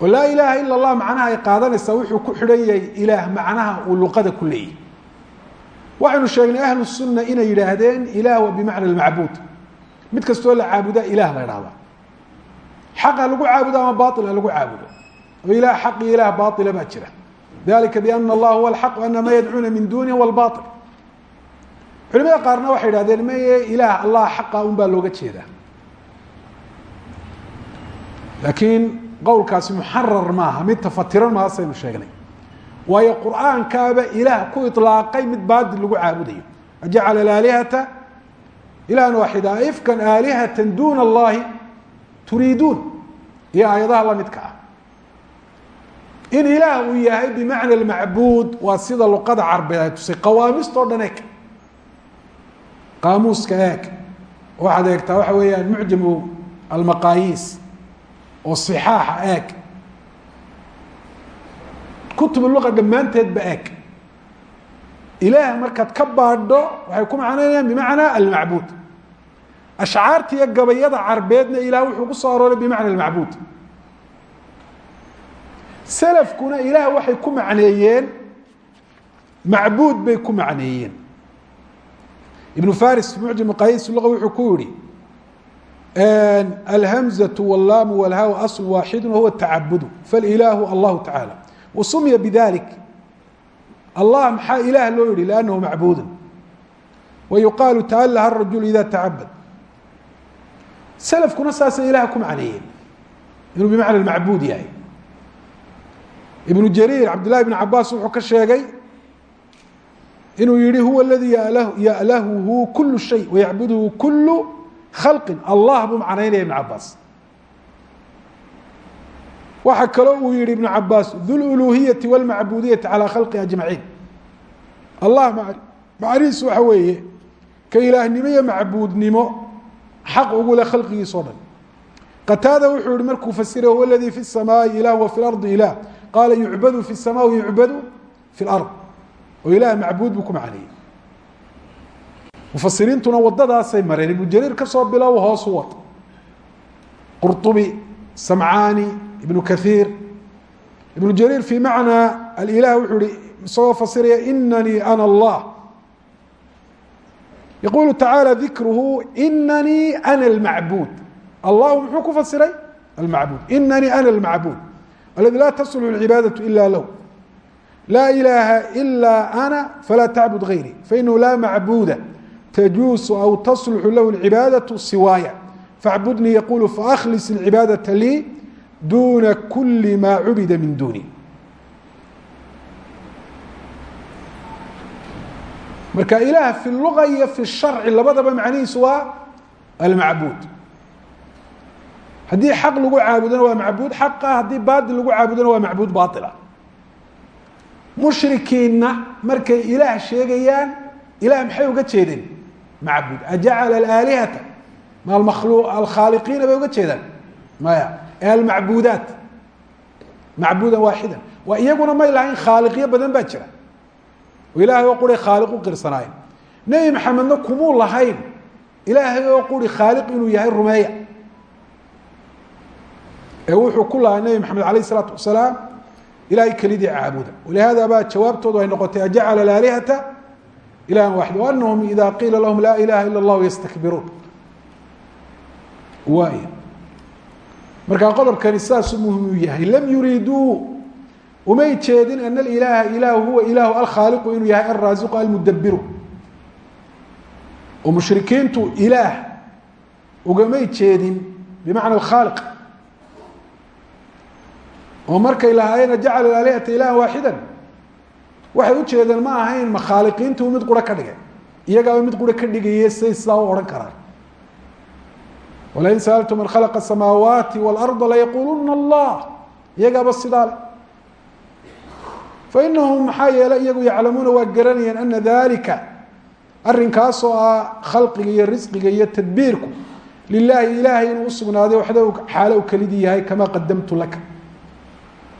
oo laa ilaha ila اllah macnaha ay qaadanaysaa wuxuu ku xidhan yahay ilaah macnaha uu luqada ku leeyahy. Waxaynu sheegnay ahlu sunna inay yidhaahdeen ilah waa bimacna almacbuud. Mid kastoo la caabudaa ilah la idhahdaa xaqa lagu caabudo ama baila lagu caabudo? Oo ilah xaq iyo ilah baila baa jira dalika biana allah huwa alxaq ana ma yadcuuna min dunihi huwa albail culimada qaarna waxay idhahdeen maye ilaah allah xaqa un baa looga jeedaa. Laakiin qowlkaasi muxarar maaha mid tafatiran maasaynu sheegnay. Waayo qur'aankaaba ilaah ku ilaaqay mid baadil lagu caabudayo. Ajacala alaalihata ilahan waaxida ifkan aalihatan duna allahi turiiduun. Iyo aayadaha lamidka ah in ilaah uu yahay bimacna almacbuud waa sida luqada carbeed ay tusay. Qawaamistao dhan eeg. Qaamuuska eeg. Waxaad eegtaa waxa weeyaan mucjamu almaqaayiis oo صixaaxa eeg. Kutub luqa dhammaanteedba eeg. Ilaah markaad ka baadho waxay ku macnaynayaan bimacnaa almacbuud. Ashcaarta gabayada carbeedna ilaah wuxuu ku soo arooray bimacna almacbuud salafkuna ilaah waxay ku macneeyeen macbuud bay ku macneeyeen. Ibnu faris mucjim qays luqa wuxuu ku yihi alhamzatu wallaamu walhaw asl waaxidu wahuwa tacabudu falilaahu allahu tacaala wa bidalik allah maxaa ilaah loo yihi liannahu macbuudu wa yuqaalu taalaha ida tacabad salafkuna saasay ilaah ku macneeyeen. Inuu bimacna macbuud yahay ibnu jariir cabd llahi bn cabaas wuxuu ka sheegay inuu yihi huwa اladii yalahuhu kul shay wayacbudhu kul khalqin allah buu macnaynaya ibn cabaas waxaa kaloo uu yihi ibnu cabaas dululuhiyati wاlmacbudiyati calى khalqi ajmaciin allah macnihiisu waxa weeye ka ilaahnimo iyo macbuudnimo xaq ugu leh khalqigiisa o dhan qataada wuxuu yihi markuu fasira huwa aladii fi الsamaai ilah wa fi اlardi ilah qaala yucbadu fi الsama yucbadu fi اlard oo ilaah macbuud buu ku macneeyey mufasiriintuna wadadaasay mareen ibnu jariir ka soo bilow hoos u wad qurطubi samcaani ibnu kaiir ibnu jariir fii macnaa alilah wuxuu ihi isagoo fasiraya inanii ana allah yaqulu tacaalى dikruhu inanii ana اlmacbuud allahu muxuu ku fasiray almacbuud inanii ana اlmacbuud aladi laa taslx اcibaadaة ila lah laa ilaaha ilaa ana falaa tacbud غayri fainahu laa macbuuda تجuuس أو تصلح lah العباadة siواaya فاعbudنii yقuل فأkلص العباadة lيi duna kuli ma cubida min duni marka ilaah في الluغة iyo في الشharci labadaba macnihiisu waa almacbuud haddii xaq lagu caabudona waa macbuud xaqa haddii baطil lagu caabudona waa macbuud baطila mushrikiinna markay ilaah sheegayaan ilah maxay uga jeedeen? Macbuud. Ajacala alaalihata. Ma alkhaaliqiina bay uga jeedaan? Maya. Ee almacbuudaat. Macbuudan waaxidan. Waa iyaguna may lahayn khaaliqyo badan baa jira. Oo ilaahay oo quri khaaliq u qirsanaayeen. Nebi lahayn. Ilaahay oo quri khaaliq inuu yahay rumeeya ee wuxuu ku lahaa nebi maxamed alayh isalaatu wasalaam ilahay kelidii caabuda. Walihada baa jawaabtoodu ay noqotay ajacala alaalihata ilaha waaxid anahum ida qiila lahum laa ilaha ila اllah ystakbiruun waay markaa qodobkani saasuu muhiim u yahay. Lam yuriiduu umay jeedin ana ilaaha ilahu huwa ilahu alkhaaliqu inuu yahay alraasiqu almudabiru oo mushrikiintu ilaah ugamay jeedin bimacna alkhaaliq oo markay lahaayeen jacala alihata ilaha waaxida waxay ujeedeen ma ahayn makhaaliqiintu mid qura ka dhigay. Iyagaaba mid qura ka dhigaye say sidaa u odhan karaan. Walain saaltu man khalaqa asamaawaati waalarda layaquluna allah. Iyagaaba sidaa le. Fainahum maxaa yeelay iyagu yaclamuuna waa garanayeen ana dalika arrinkaasoo ah khalqiga iyo risqiga iyo tadbiirku lilaahi ilaahay inuu usugnaaday waxda xaalo u kelidii yahay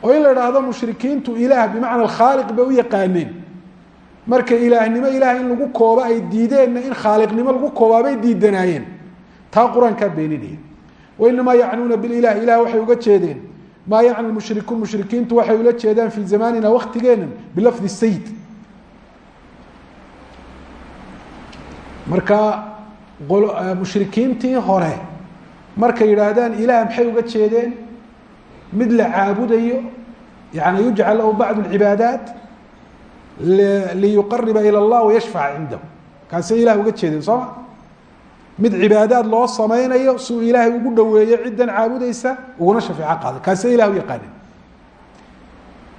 oo in la mushrikiintu ilaah bimacna khaaliq bay u yaqaaneen. Marka ilaahnimo ilaah lagu koobo ay diideenna in khaaliqnimo lagu koobaabay diidanaayeen taa qur'aankaa beeninaya wainamaa yacnuuna bililah ilah waxay uga jeedeen. Maa yacni mushrikuun mushrikiintu waxay ula jeedaan fii zamanina waktigeena bilafdi sayid marka mushrikiintii hore markay yidhaahdaan ilaah maxay uga jeedeen mid la caabudayo yani yujcal lahu bacd اcibaadaat liyuqariba ilى اllah wayashfaca cindahu kaasay ilah uga jeedeen soo ma mid cibaadaad loo samaynayo siuu ilaahay ugu dhoweeyo ciddan caabudeysa uguna shafeeco qaada kaasay ilah u yaqaaneen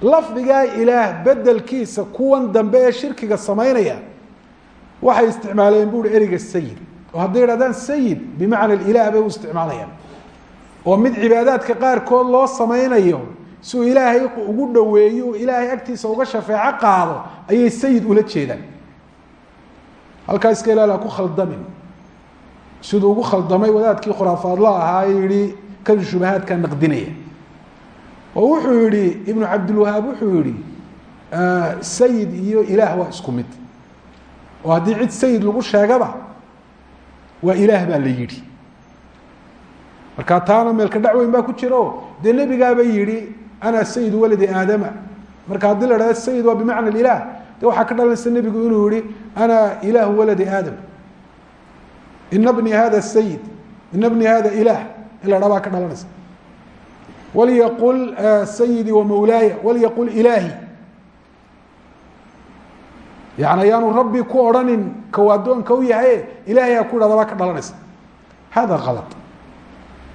lafdigaa ilaah bedelkiisa kuwan dambe ee shirkiga samaynaya waxay isticmaaleen bu uhi ereyga sayid oo hadday idhahdaan sayid bimacna ilah bay u isticmaalayaan oo mid cibaadaadka qaarkood loo samaynayo siuu ilaahay ugu dhoweeyo ilaahay agtiisa uga shafeeco qaado ayay sayid ula jeedaan. Halkaa iska ilaala ku khaldamin siduu ugu khaldamay wadaadkii khuraafaadla ahaa yihi kan shubahaadka naqdinaya. Oo wuxuu yihi ibnu cabdilwahaab wuxuu yihi sayid iyo ilaah waa isku mid. Oo haddii cid sayid lagu sheegaba waa ilaah baa la yidhi marka taana meelka dhac weyn baa ku jira o dee nebigaaba yihi ana sayid waladi aadama. Marka haddii la dhahdo sayid waa bimacna ilah de waxaa ka dhalanaysa nebigu inuu yihi ana ilahu waladi aadam. Ina bni hada sayid. Ina bni hada ilah in la dha baa ka dhalanaysa. Walyaqul sayidii wamawlaaya walyaqul ilaahi. Yani ayaanu rabbi ku odhanin kaw addoonka u yahay ilahay ha ku dhahda baa ka dhalanaysa. Hada kalad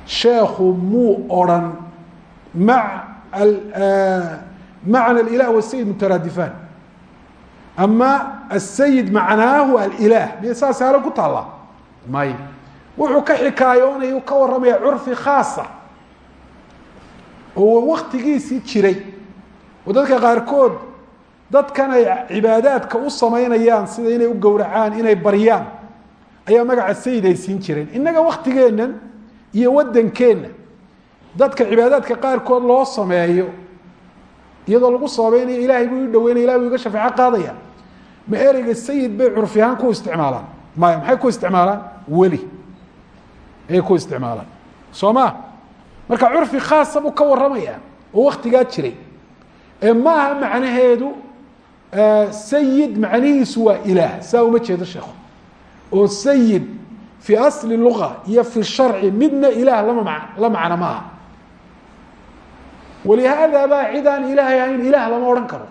sheekhu muu odrhan ma macna اilah wالsayid mutaraadifaan ama الsayid macnaahu alilah miya saas halo ku taala may wuxuu ka xikaayoonaya ka warramaya curfi khaasa oo waktigiisii jiray oo dadka qaarkood dadkan ay cibaadaadka u samaynayaan sida inay u gowracaan inay baryaan ayaa magaca sayid ay siin jireen innaga waktigeennan iyo wadankeenna dadka cibaadaadka qaarkood loo sameeyo iyadoo lagu sabaynayo ilahay buu i dhaweynaya ilahay buu qaadaya. Ma ereyga sayid bay curfi ku isticmaalaan? Maya maxay ku isticmaalaan? Weli. Ayay ku isticmaalaan. Soo ma? Marka curfi khaasa buu ka warramaya oo waktigaa jiray. Ee maaha macnaheedu sayid macnihiisu waa ilaah. Saa uma jeedo sheekhu. Oo sayid fi asli luga iyo fi sharci midna ilaah lama la macno maaha walihaada baa cid aan ilaahay ahayn ilaah lama odhan karo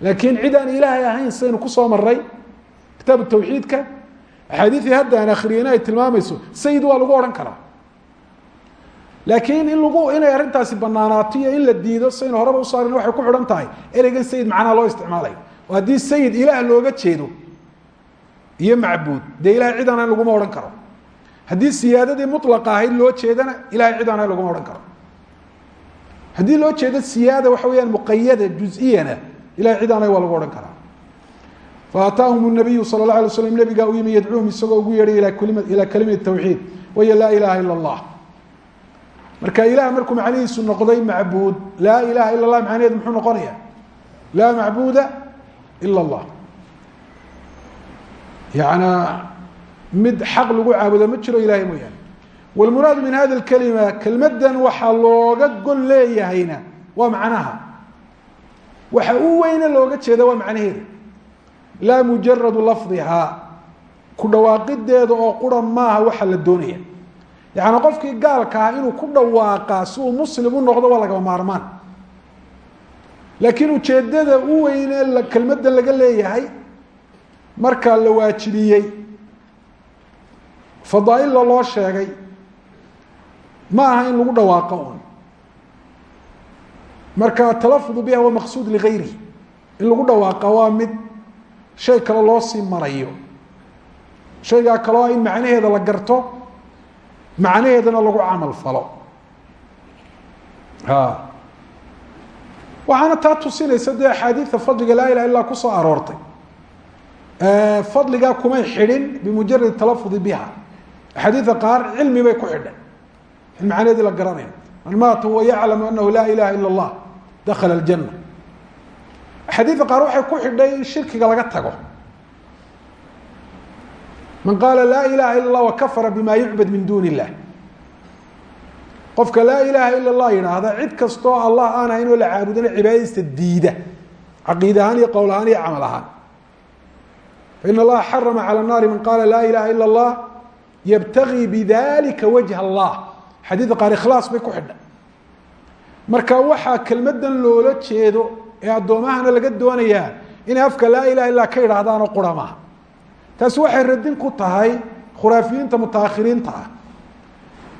laakiin cid aan ilaahay ahayn saynu ku soo maray kitaabu tawxiidka axaadiidii hadda aan akhriyeyna ay tilmaamayso sayid waa lagu odhan karaa laakiin in lagu inay arrintaasi banaanaato iyo in la diido saynu horeba usaarin waxay ku xidhan tahay ereygan sayid macnaha loo isticmaalayo oo haddii iyo macbuud dee ilahay cid aan laguma odhan karo. Haddii siyaadadii mulaqa ahayd loo jeedana ilahay cid aan laguma odhan karo. Haddii loo jeedo siyaada waxa weyaan muqayada juziyana ilahay cid waa lagu odhan karaa. Faataahum nabiyu sal la alay slam nabigaa u yimi isagoo ugu yeedhay ilaa kelimati tawxiid wahiyo laa ilaha ila allah marka ilaah markuu macnihiisu noqday macbuud laa ilaha ila lah macnaheedu muxuu noqonaya laa macbuuda ila allah yana mid xaq lagu caabudo ma jiro ilahay mooyaane. Wاlmuraadu min hadi اkalima kelmadan waxaa looga gol leeyahayna waa macnaha. Waxa u weyne looga jeeda waa macnaheeda laa mujaradu lafdihaa ku dhawaaqideeda oo qura maaha waxa la doonaya. Yaani qofkii gaalka ah inuu ku dhawaaqaa si uu muslim u noqdo waa lagama maarmaan. Laakiin ujeedada u kelmadan laga leeyahay markaa la waajibiyey. Fadaailla loo sheegay ma aha in lagu dhawaaqo un marka talafudu biha waa maqsuud ligayrihi in lagu dhawaaqa waa mid shay kale loo sii marayo. Shaygaa kaleo in macnaheeda la garto macnaheedana lagu camal falo. Waxaana taa tusinaysa dee axaadiida fadliga laa ilaha illa ku soo aroortay fadligaa kumay xidhin bimujaradi talafudi biha axaadiida qaar cilmi bay ku xidhay in macnaheedii la garanayo man maata huwa yaclamu anahu laa ilaha ila اllah dakala اljana axaadiida qaar waxay ku xidhay in shirkiga laga tago man qaala laa ilaha ila اllah wakafara bima yucbad min duni illah qofka laa ilaha ila اllah yidhaahda cid kastoo allah aan ahayn oo la caabudana cibaadadiisa diida caqiid ahaan iyo qowl ahaan iyo camal ahaan fain allaha xarama calى الnaari man qaala laa ilaha ila اllah ybtagii bidalika wajha allah xadiidda qaar ikhlaas bay ku xidhay marka waxaa kelmadan loola jeedo ee addoomahana laga doonayaa inay afka laa ilaha illa ka idhaahdaanoo qura maaha taasi waxay radin ku tahay khuraafiyiinta mutaakhiriinta ah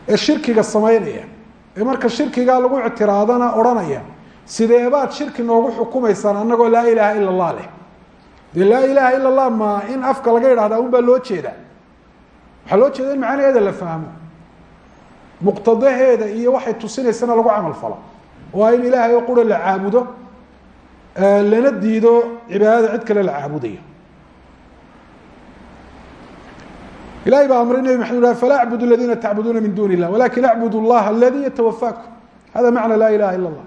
ee shirkiga samaynaya ee marka shirkigaa lagu ictiraadana odhanaya sideebaad shirki noogu xukumaysaan annagoo laa ilaha ila allah leh dee laa ilaha ila allah ma in afka laga idhahdaa un baa loo jeedaa waxaa loo jeeda in macnaheeda la fahmo muqtadaheeda iyo waxay tusinaysana lagu camal falo waa in ilaahay oo qura la caabudo lana diido cibaadada cid kale la caabudayo ilahay baa amray nebi maxamed falaa acbud اladina tacbuduuna min duni illah walakin acbud اllaha aladi yatawafaakum hada macna laa ilaha ila اllah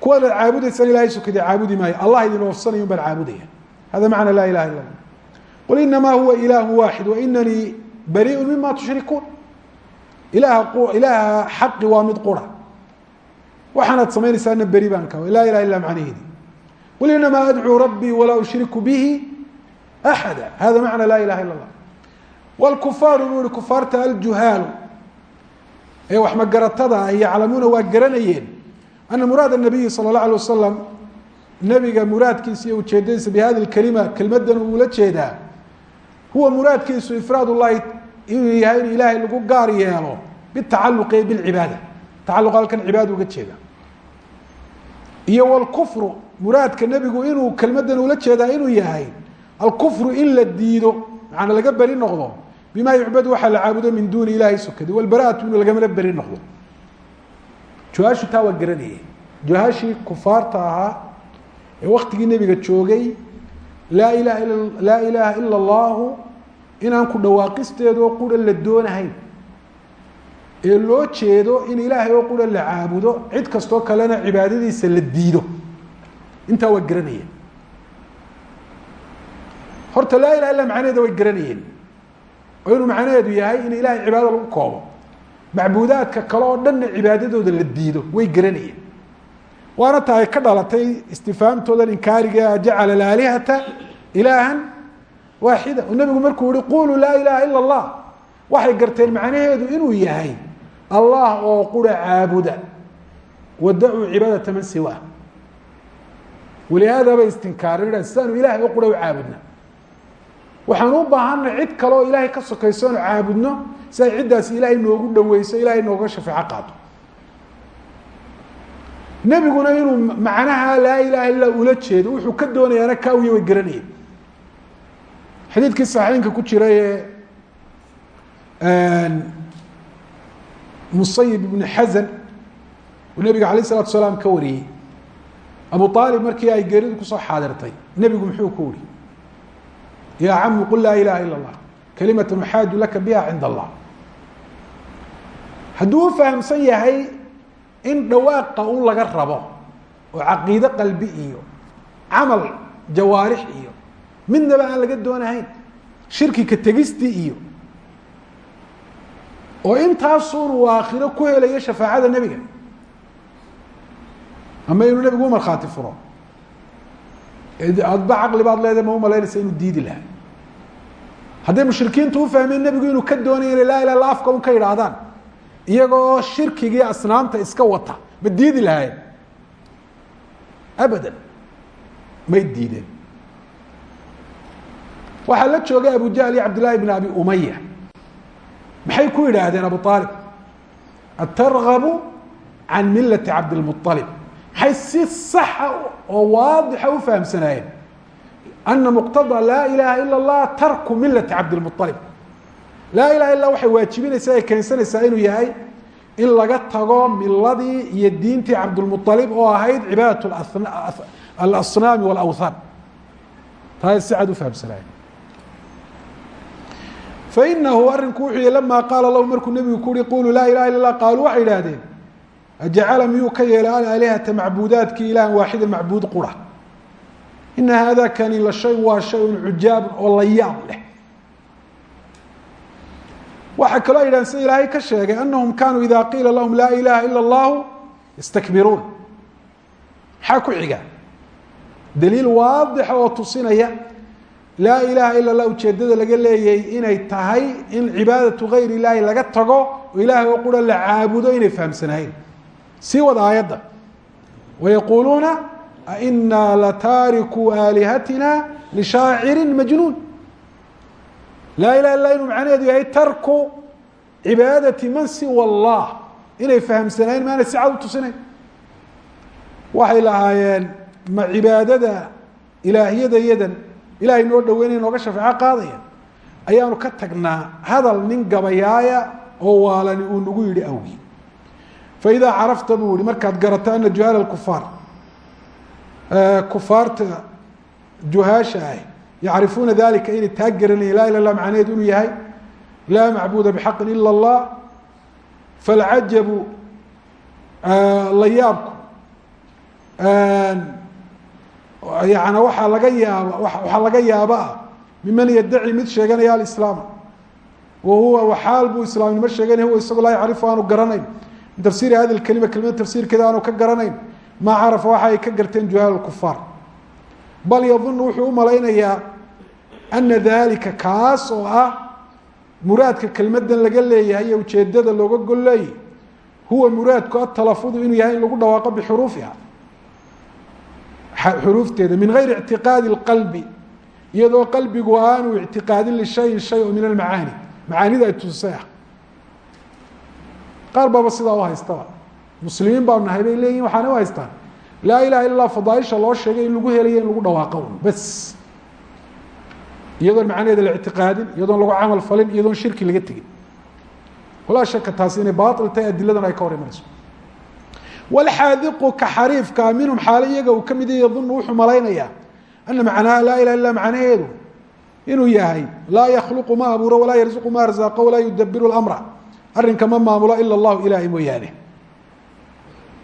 kuwaad ad caabudaysaan ilahay sukadii caabudi maayo allah idin oofsanayo un baan caabudaya hada macna laa ilaha illa اllah qul inamaa huwa ilah waaxid wainanii bariiء mima tushrikuun ilaha ilaaha xaqi waa mid qura waxaanaad samaynaysaana beri baan ka laa ilaha illa macnaheedi qul inamaa adcuu rabbii walaa ushriku bihi axada hada macna laa ilaha illa اllah wاlkufaaru buu ihi kufaarta aljuhaalu ee wax magaratada ah yaclamuuna waa garanayeen ana muraad الnabiyi salى الlaه alيه wasalam nebiga muraadkiisa iyo ujeedadiisa bihadi اkelima kelmadan uula jeedaa huwa muraadkiisu ifraad ullahi inuu yahay in ilaahay lagu gaar yeelo bitacaluqi bاlcibaada tacaluq halkan cibaada uga jeeda iyo wاlkufru muraadka nebigu inuu kelmadan ula jeedaa inuu yahay alkufru in la diido macanaa laga beri noqdo bima yucbadu waxaa la caabudo min duuni ilahi sokadi walbaraatu inu lagamana beri noqdo juhaashu taa waa garanayay juhaashii kufaarta ahaa ee waktigii nebiga joogay laa ilaha ila laa ilaaha ila allahu inaan ku dhawaaqisteeda oo qura la doonahayn ee loo jeedo in ilaahay oo qura la caabudo cid kastoo kalena cibaadadiisa la diido. Intaa waa garanayeen. Horta laa ilaha illa macnaheeda way garanayeen. Oo inuu macnaheedu yahay in ilahay cibaadada lagu koobo. Macbuudaadka kale oo dhanna cibaadadooda la diido way garanayeen waana ta ay ka dhalatay istifaamtoodan inkaariga jacala alaalihata ilaahan waaxida. Oo nebigu markuu yihi quluu laa ilaha ila allah. Waxay garteen macnaheedu inuu yahay allah oo qura caabuda. Wadacuu cibaadata man siwa walihaada bay istinkaareen sidaanu ilahay oo qura u caabudna. Waxaan u baahanay cid kale ilaahay ka sokayso caabudno si ay ciddaasi ilaahay noogu dhaweyso ilahay nooga shafeeco qaado nebiguna inuu macnaha laa ilaha illa ula jeedo wuxuu ka doonayaana kaawiya way garanayeen. Xadiidkii saxiinka ku jira ee musayib ibnu xasan uu nebiga alayh isalatu salaam ka wariyey. Abu aalib markii ay geeridu ku soo xaadirtay nebigu muxuu ku uri ya cami qul laa ilaha ila اllah kalimata uxaaju laka biha cinda allah. Hadduu fahamsan yahay in dhawaaqa un laga rabo oo caqiide qalbi iyo camal jawaarix iyo midnaba aan laga doonahayn shirki ka tegistii iyo oo intaasuun uu aakhiro ku helayo shafaacada nebiga ama inuu nebigu u markhaati furo. Adba caqli baad leedahay ma umalaynaysa inuu diidi lahaa. Hadday mushrikiintu u fahmeen nebigu inuu ka doonaya inay laa ilah illa afka un ka yidhaahdaan iyagoo shirkigii asnaamta iska wata. Ma diidi lahaayeen abadan. May diideen. Waxaa la joogay abu jahl iyo cabdillahi bn abi umaya maxay ku yidhaahdeen abu aalib atargabu can milati cabdilmualib maxay si saxa oo waadixa u fahamsanaayeen? Ana muqtada laa ilaha ila اllah tarku milati cabdilmualib laa ilaha illa waxay waajibinaysaa ee keensanaysaa inuu yahay in laga tago miladii iyo diintii cabdulmualib oo ahayd cibaadat alasnaami walawthaan taas si cad u fahamsanaayeen fainahu arinku wuxuu yihi lama qaala lahu markuu nebigu ku uhi quluu laa ilaha illa lah qaaluu waxay idhahdeen ajacala miyuu ka yeelay alaalihata macbuudaadkii ilahan waaxida macbuud qura? Ina hada kani la shay waa shayun cujaabun oo la yaab leh waxaa kaloo yidhahan sida ilaahay ka sheegay anahum kanuu ida qiila lahum laa ilaha ila اllahu yastakbiruun. Maxaa ku xiga? Daliil waadixa oo tusinaya laa ilaha ila lah ujeedada laga leeyay inay tahay in cibaadatu gayr illaahi laga tago oo ilaahay oo qura la caabudo inay fahamsanahayn. Sii wada aayadda. Wayaquuluuna ainaa lataarikuu aalihatina lishaaciri majnuun laa ilaha illa inuu macnaheedu yahay tarku cibaadati man siwa allah. Inay fahamsanayn maana si cad u tusinayn. Waxay lahaayeen ma cibaadada ilaahiyada yadan ilahay noo dhaweynaya nooga shafeeco qaadaya ayaanu ka tagnaa hadal nin gabayaaya oo waalani uu nagu yihi awgi faidaa carafta buu yihi markaad garato ana juhaal kufaar kufaarta juhaasha yacrifuuna dalika inay taa garanaya laa ilah lah macnaheedu inuu yahay laa macbuda bxaqin ila اllah falcajabu la yaabku yani waaa laga yaaba waxaa laga yaaba miman yadaci mid sheeganaya alislaam wa huwa waxaal buu islaamnimo sheeganaya huwa isagoo laa yacrifu aanu garanayn min tafsiiri hadi kelima kelimada tafsiirkeeda aanu ka garanayn maa carafa waxa ay ka garteen juhaal kufaar bal yadunu wuxuu u malaynayaa ana dalika kaas oo ah muraadka kelmadan laga leeyahay iyo ujeedada looga golleeyay huwa muraadku atalafudu inuu yahay in lagu dhawaaqo bixuruufiha. Xuruufteeda min gayri ictiqaadi اqalbi iyadoo qalbigu aanu ictiqaadin lishayin shay o min almacaani. Macaanida ay tusisay ah. Qaar baaba sidaa u haystaba. Muslimiin baanu nahay bay leeyihiin waxaana u haystaan laa ilaha illa lah fadaaisha loo sheegay in lagu helayo in lagu dhawaaqo un bas. Iyadoon macnaheeda la ictiqaadin iyadoon lagu camal falin iyadoon shirki laga tegin. Walaa shaka taasi inay baail tahay adiladan ay ka hor imanayso. Wlxaadiqu ka xariifkaa minhum xaale iyaga uu ka mid yadunu wuxuu malaynayaa ana macnaha laa ilaha illa macnaheedu inuu yahay laa yakhluqu ma abuuro walaa yarzuqu ma arzaaqo walaa yudabiru amra arrinka ma maamulo ila allahu ilaahay mooyaane.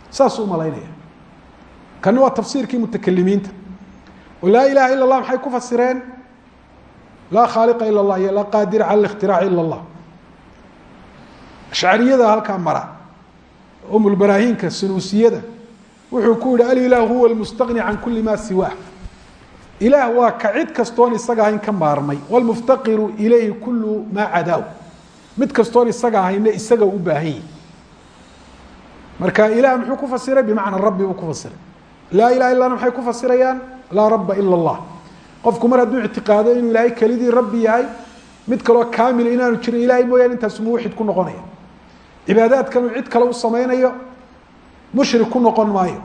Saasuu u malaynaya kani waa tafsiirkii mutakelimiinta oo laa ilaha ila اlah maxay ku fasireen laa khaaliqa ila اllah iyo laa qaadira cala اkhtiraaci ila اllah ashcariyada halkaa mara umulbaraahiinka sunuusiyada wuxuu ku yihi alilah huwa lmustagni can kuli ma siwaah ilaah waa ka cid kastoon isaga ahayn ka maarmay wlmuftaqiru ilayhi kulu maa cadaaw mid kastoon isaga ahayna isaga u baahan yihi marka ilah muxuu ku fasiray bimacna rabbi buu ku fasiray laa ilaha illana maxay ku fasirayaan? Laa raba ila اllah qofku mar hadduu ictiqaado inuu ilaahay kelidii rabbi yahay mid kaloo kaamila inaanu jirin ilahay mooyaane intaasu muwaxid ku noqonaya. Cibaadaadkanuu cid kale u samaynayo mushrik ku noqon maayo.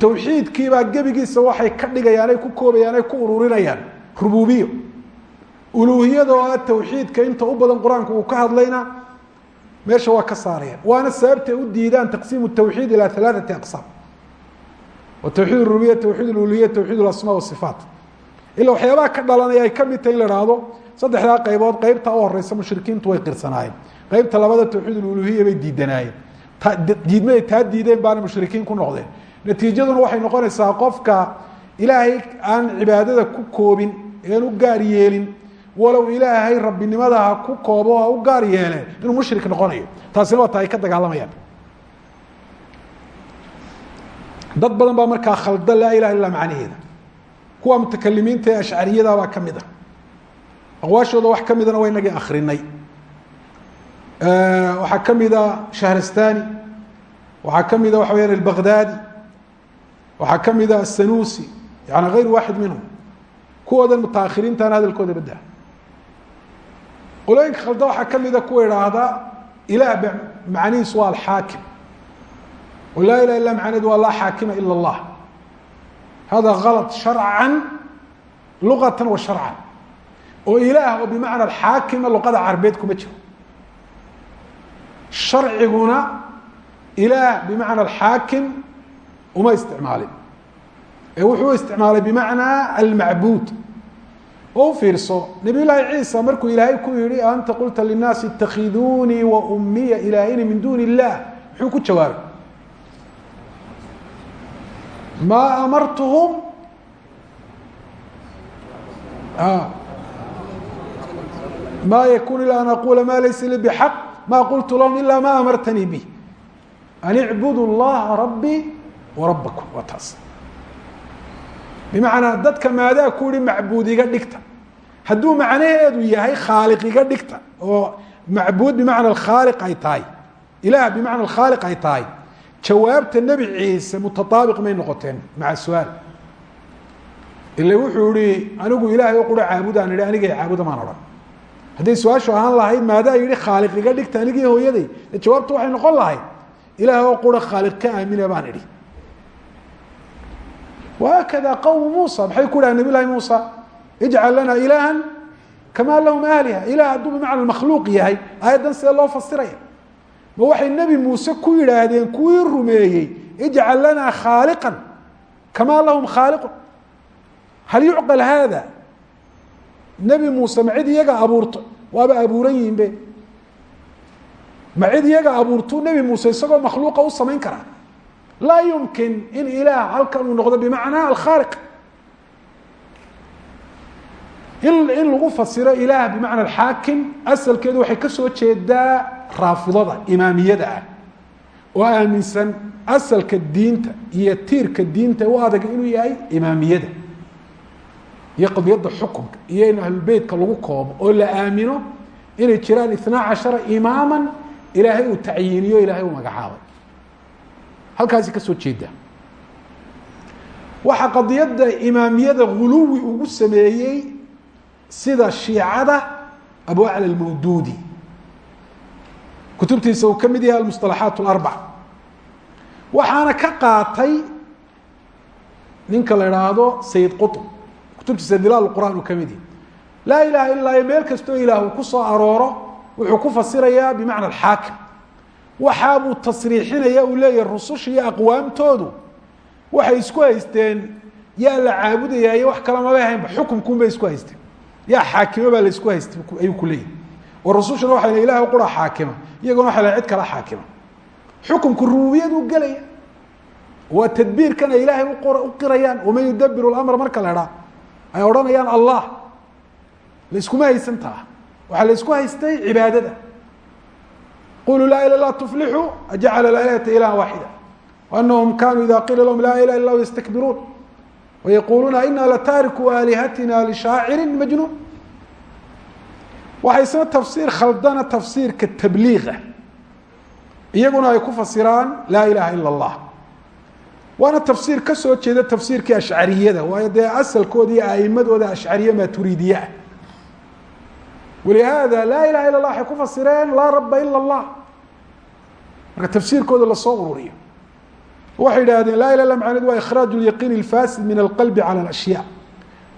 Tawxiidkiibaa gebigiisa waxay ka dhigayaan ay ku koobayaan ay ku ururinayaan rububiyo uluuhiyada oo ah tawxiidka inta u badan qur'aanku uu ka hadlayna meesha waa ka saarayaan waana sababtay u diidaan taqsiim tawxiid ilaa alaaثati aqsaam tawxiid rububiya tawxiid uluhiya tawxiid asmaa wasifaat ila waxyaabaha ka dhalanaya ay ka mid tahay in la hahdo saddexdaa qaybood qeybta u horeysa mushrikiintu way qirsanaayeen qaybta labada tawxiid uluhiya bay diidanaayeen diidmaday taa diideen baana mushrikiin ku natiijaduna waxay noqonaysaa qofka ilaahay aan cibaadada ku koobin ean gaar yeelin walow ilaahay rabbinimada ha ku koobo ha gaar yeele inuu mushrik noqonayo taasina waa ta ay ka dagaalamayaan dad badan baa markaa khalda laa ilaha illa macnaheeda. Kuwa mutakalimiinta ee ashcariyada baa ka mid ah. Aqwaashooda wax kamidana waa inagii akrinay waxaa kamida shahrastani waxaa kamida waxa weyaan albaghdadi waxaa kamida asanusi yani غayr waaxid minhum. Kuwoodan mutaahiriintana hadalkooda badda. Qolooyinka khalda waxaa kamida kuwa idhaahda ilah b macnihiisu waa laa ilaha illa macneed waa laa xaakima ila اllah hada galط sharca luqata wa sharcan. Oo ilaah oo bimacna xaakima luqada carbeed kuma jiro. Sharciguna ilaah bimacna alxaakim uma isticmaalin. Ee wuxuu isticmaalay bimacnaa almacbuud. Oo u fiirso nabiy llaahi ciisa markuu ilaahay ku yihi anta qulta linaasi itakhiduunii wa umiya ilaahayni min duuni illah? Muxuu ku jawaabay maa amartuhum? Ma yakun ila an aqula ma laysa li bxaq ma qultu lahum ila ma amartanii bih an icbudu llaha rabbii warabakum waa taas. Bimacnaa dadka maadaa ku yihi macbuud iga dhigta. Hadduu macnaheedu yahay khaaliq iga dhigta oo macbuud bimacna khaaliq ay tahay. Ilaah bimacna khaaliq ay tahay jawaabta nebi ciise mutaaabiq may noqoteen maca su'aal. Ila wuxuu ihi anigu ilaahay o qura caabudaan ihi anigay caabuda maan odhan. Hadday su'aashu ahaan lahayd maadaa yihi khaaliq iga dhigta anigii hooyaday. De jawaabtu waxay noqon lahayd ilaah oo qura khaaliq ka aamina baan idhi. Wahaakada qowmu muusa maxay ku dhaha nabiy llahi muusa? Ijcal lana ilaaha kamaa lahum aaliha. Ilah hadduu bimacna makhluuq yahay aayaddan sidee loo fasiraya ma waxay nebi muuse ku yidhaahdeen kuwii rumeeyey ijcal lana khaaliqan kamaa lahum khaaliqun hal yucqal haada? Nebi muuse ma iyaga abuurto? Waaba abuuran yihiin be ma iyaga abuurtuu nebi muuse isagoo makhluuqa u samayn karaa laa yumkin in ilaah halkan uu noqdo bimacnaa alkhaaliq. In in lagu fasiro ilaah bimacna alxaakim asalkeedu waxay ka soo jeedaa raafidada imaamiyada ah. Oo aaminsan asalka diinta iyo tiirka diinta u adag inuu yahay imaamiyada. Iyo qadiyadda xukunka iyo in ahlulbeytka lagu koobo oo la aamino inay jiraan itnaa cashara imaaman ilaahay uu tacyiiniyo ilaahay uu magacaabay. Halkaasi ka soo jeeda. Waxaa qadiyadda imaamiyada huluwi ugu sameeyey sida shiicada abu acla almawduudi kutubtiisa uu ka mid yahay almusطalaxaat اlarbac waxaana ka qaatay ninka la idhaahdo sayid qutb. Kutubtiisa dilaal qur'an uu ka mid yahay. Laa ilaha illa iyo meel kastoo ilaah ku soo arooro wuxuu ku fasirayaa bimacna alxaakim. Waxaabuu tasriixinaya uu leeyahay rususha iyo aqwaamtoodu waxay isku haysteen yaa la caabudaya iyo wax kale mabay haynba xukumkuun bay isku haysteen. Yaa xaakimo baa la isku haystay ayuu ku leeyahay oo rusushuna waxay le ilahay qura xaakima iyaguna waxay le cid kala xaakima. Xukumku rububiyadu gelaya waa tadbiirkan ay ilaahay u qirayaan waman yudabiru lamra marka la idhaa ay odhanayaan allah. La iskuma haysan taa waxaa la isku haystay cibaadada. Quluu laa ila lah tuflixuu ajacala alaalihata ilaha waaxida anahum kanuu ida qiila lahum laa ilaha illa yastakbiruun wayaquluuna ina lataariku aalihatina lishaacirin majnuun waxay isna tafsiir khaldana tafsiirka tabliiqa iyaguna ay ku fasiraan laa ilaha ila اllah waana tafsiir ka soo jeeda tafsiirkii ashcariyada waayo dee asalkooda iyo aimadooda ashcariye maturiidiye ah walihaada laa ilaha illa lah waxay ku fasireen laa raba ila اllah marka tafsiirkooda lasoo ururiyo waxay idhahdeen laa ilah illa macneed waa ikhraaj اlyaqiin اlfasid min alqalbi calى اlashyaa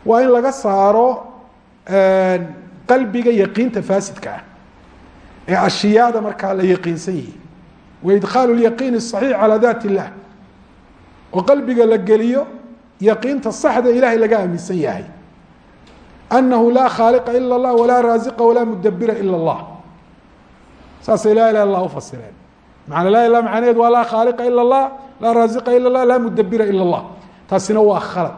waa in laga saaro qalbiga yaqiinta faasidka ah ee ashiyaada markaa la yaqiinsan yihi wa idkhaalu lyaqiin الصaxiix calى dat اllah oo qalbiga la geliyo yaqiinta saxda ilahay laga aaminsan yahay anahu laa khaaliqa ila اllah walaa raaziqa walaa mudabira ila اllah saasay laa ilah ilah ufasireen maana laa ilah macnaheed waa laa khaaliqa ila اllah laa raaziqa ila اllah laa mudabira ila اllah taasina waa khalad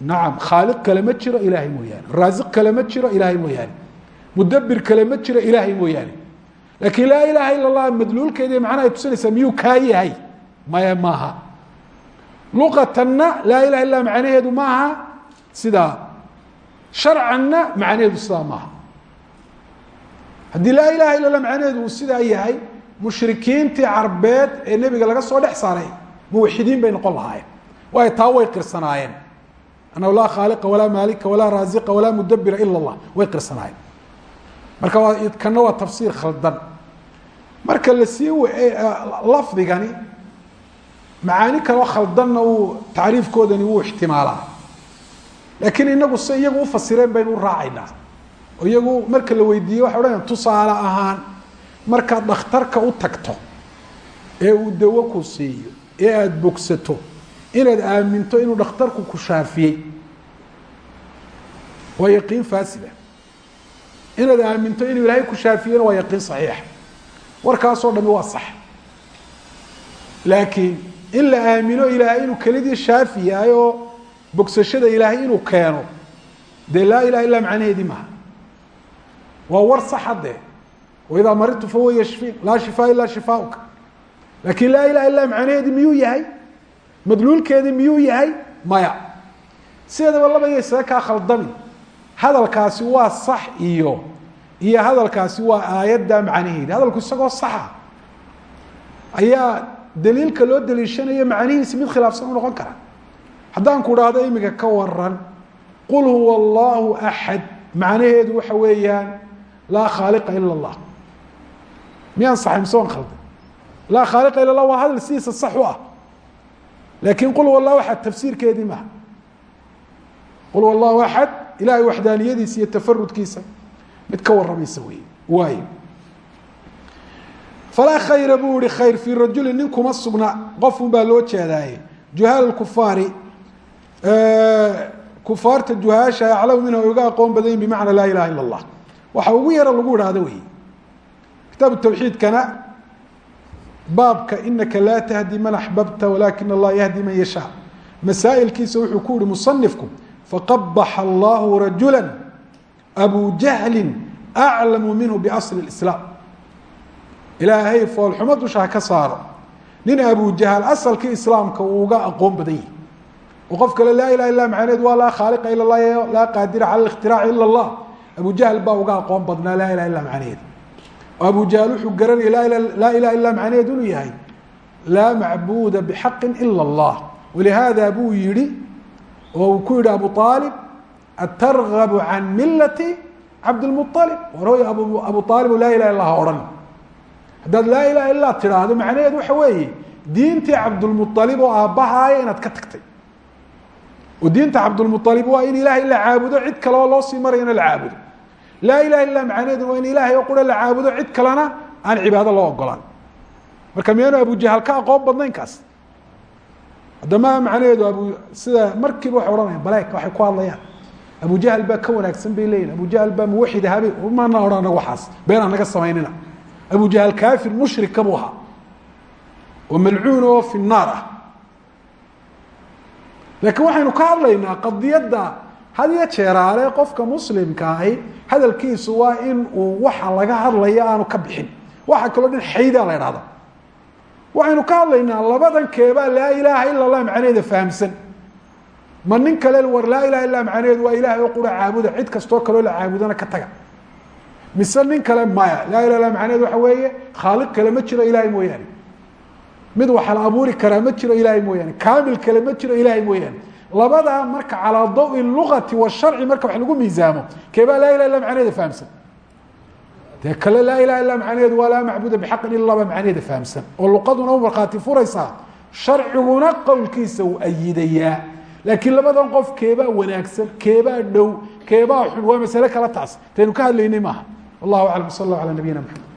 nacam khaaliq kale ma jiro ilaahay mooyaane raaziq kale ma jiro ilaahay mooyaane mudabir kale ma jiro ilaahay mooyaane laakiin laa ilaha ila اllah madluulkeedi macnaha ay tusinaysaa miyuu kaa yahay maya maaha luqatanna laa ilaha illa macnaheedu maaha sidaa sharcanna macnaheedu sidaa maaha haddii laa ilaha illa lah macnaheedu uu sidaa yahay mushrikiintii carbeed ee nebiga laga soo dhex saaray muwaxidiin bay noqon lahaayeen waayo taa annahu laa khaaliqa walaa maalika walaa raaziqa walaa mudabira ila اllah way qirsanaayeen marka waa kana waa tafsiir khaldan marka la sii lafdigani macaani kaloo khaldanna uu tacriifkoodani wuu ixtimaalaa laakiin inagu se iyagu ufasireen baynu u raacaynaa iyagu marka la weydiiye waxay odhanaya tusaale ahaan markaad dhakhtarka u tagto ee uu dawo ku siiyo ee aada bogsato inaad aaminto inuu dhakhtarku ku shaafiyey. Waa yaqiin faasida. Inaad aaminto inuu ilaahay ku shaafiyeyna waa yaqiin saxiixa warkaasoo dhami waa sax. Laakiin in la aamino ilaahay inuu kelidii shaafi yahay oo bogsashada ilaahay inuu keeno dee laa ilaha illa macnaheedii maha waa war saxa dee waidaa maridtu fahuwa yashfiin laa shifaa ilaa shifaaؤka laakiin laa ilaha illa macnaheedii miyuu yahay madluulkeedii miyuu yahay? Maya. Sideedaba labaya isaga kaa khaldami? Hadalkaasi waa sax iyo iyo hadalkaasi waa aayadda macnaheedi hadalku isagoo saxa ayaa daliilka loo daliishanayo macnihiisi mid khilaafsan u noqon kara. Haddaan ku dhahdo imika ka waran qul huwa allahu axad macnaheedu waxa weeyaan laa khaaliqa ila اllah miyaan saxay mise waan khalday laa khaaliqa ila اllah waa hadal sidiisa sax u ah laakiin qul huwa allahu axad tafsiirkeedii maha. Qul huwa allahu axad ilahay waxdaaniyadiisa iyo tafarudkiisa mid ka waramaysa wey waay falaa khayra buu ihi khayr fii rajuli nin kuma sugna qofun baa loo jeedaaye. Juhaal kufaari kufaarta juhaasha aclamu minha uga aqoon badanyin bimacna laa ilaha ila اllah waxa ugu yara lagu idhaahdo wey kitaabu tawxiidkana baabka inaka laa tahdi man axbabta walakin allaha yahdi man yashaa masaailkiisa wuxuu ku yihi musanifku faqabaxa allahu rajula abu jahlin aclamu minhu biasli islaam ilaahay foolxumo dusha ka saaro. Nin abu jahal asalkii islaamka uu uga aqoon badan yahi oo qof kale laa ilaha illa macneedu waa laa khaaliqa ila allah laa qaadira cala ikhtirac ila allah. Abu jahl baa uga aqoon badnaa laa ilaha illa macneedu abu jahl wuxuu garanaya laa ilaha illa macneed inuu yahay laa macbuda bxaqi ila اllah walihaada buu yihi oo uu ku yihi abu aalib atargabu can milati cabdilmualib warooy abu aalib laa ilaha illa ha odhan haddaad laa ilaha illa tidhaahdo macnaheed waxa weeye diintii cabdulmualib oo aabbahaaya inaad ka tagtay. Oo diinta cabdulmualib waa in ilahay la caabudo cid kale oo loo sii marayana la caabudo laa ilaha illa macnaheedu waa in ilaahay oo qura la caabudo cid kalena aan cibaado loo ogolaan. Marka miyaanu abujahal ka aqoon badnayn kaas? Haddama macnaheedu abu sida markiiba waxay odhanaya baleek waxay ku hadlayaan. Abu jahl baa ka wanaagsan bay leeyihiin abu jahl baa muwaxid ahaabay maana odhan anaga waxaas been aan naga samaynina. Abu jahl kafir mushrika buu ahaa. Oo malcuun oo fi naar ah. Laakiin waxaynu ka hadlaynaa qadiyadda had iyo jeeraale qofka muslimka ahi hadalkiisu waa in uu waxa laga hadlaya aanu ka bixin. Waxa kaloo dhan xaydaa la idhahda waxaynu ka hadlaynaa labadan laa ilaaha ila allah macnaheeda fahamsan. Ma nin kale war laa ilaha illa macnaheedu waa ilahay oo qura caabuda cid kastoo kaloo la caabudana ka taga. Mise nin kale maya laa ilah illa macnaheedu waxa weeye khaaliq kale ma jiro ilahay mooyaane. Mid waxa la abuuri karaa ma jiro ilahay mooyaane. Kaamil kale ma jiro ilahay mooyaane labadaa marka calaa dawi lugati washarci marka wax lagu miisaamo. Keebaa laa ilah illa macnaheeda fahamsan? Dee kale laa ilaha illa macnaheedu waa laa macbuda bixaqin ila ba macnaheeda fahamsan. Oo luqaduna u markhaati furaysaa. Sharciguna qowlkiisa uu ayidayaa. Laakiin labadan qof keebaa wanaagsan keebaa dhow keebaa xun waa masale kala taas. Taynu ka hadlaynay maaha. Wallahu aclam sal allah ala nabiyina maxamed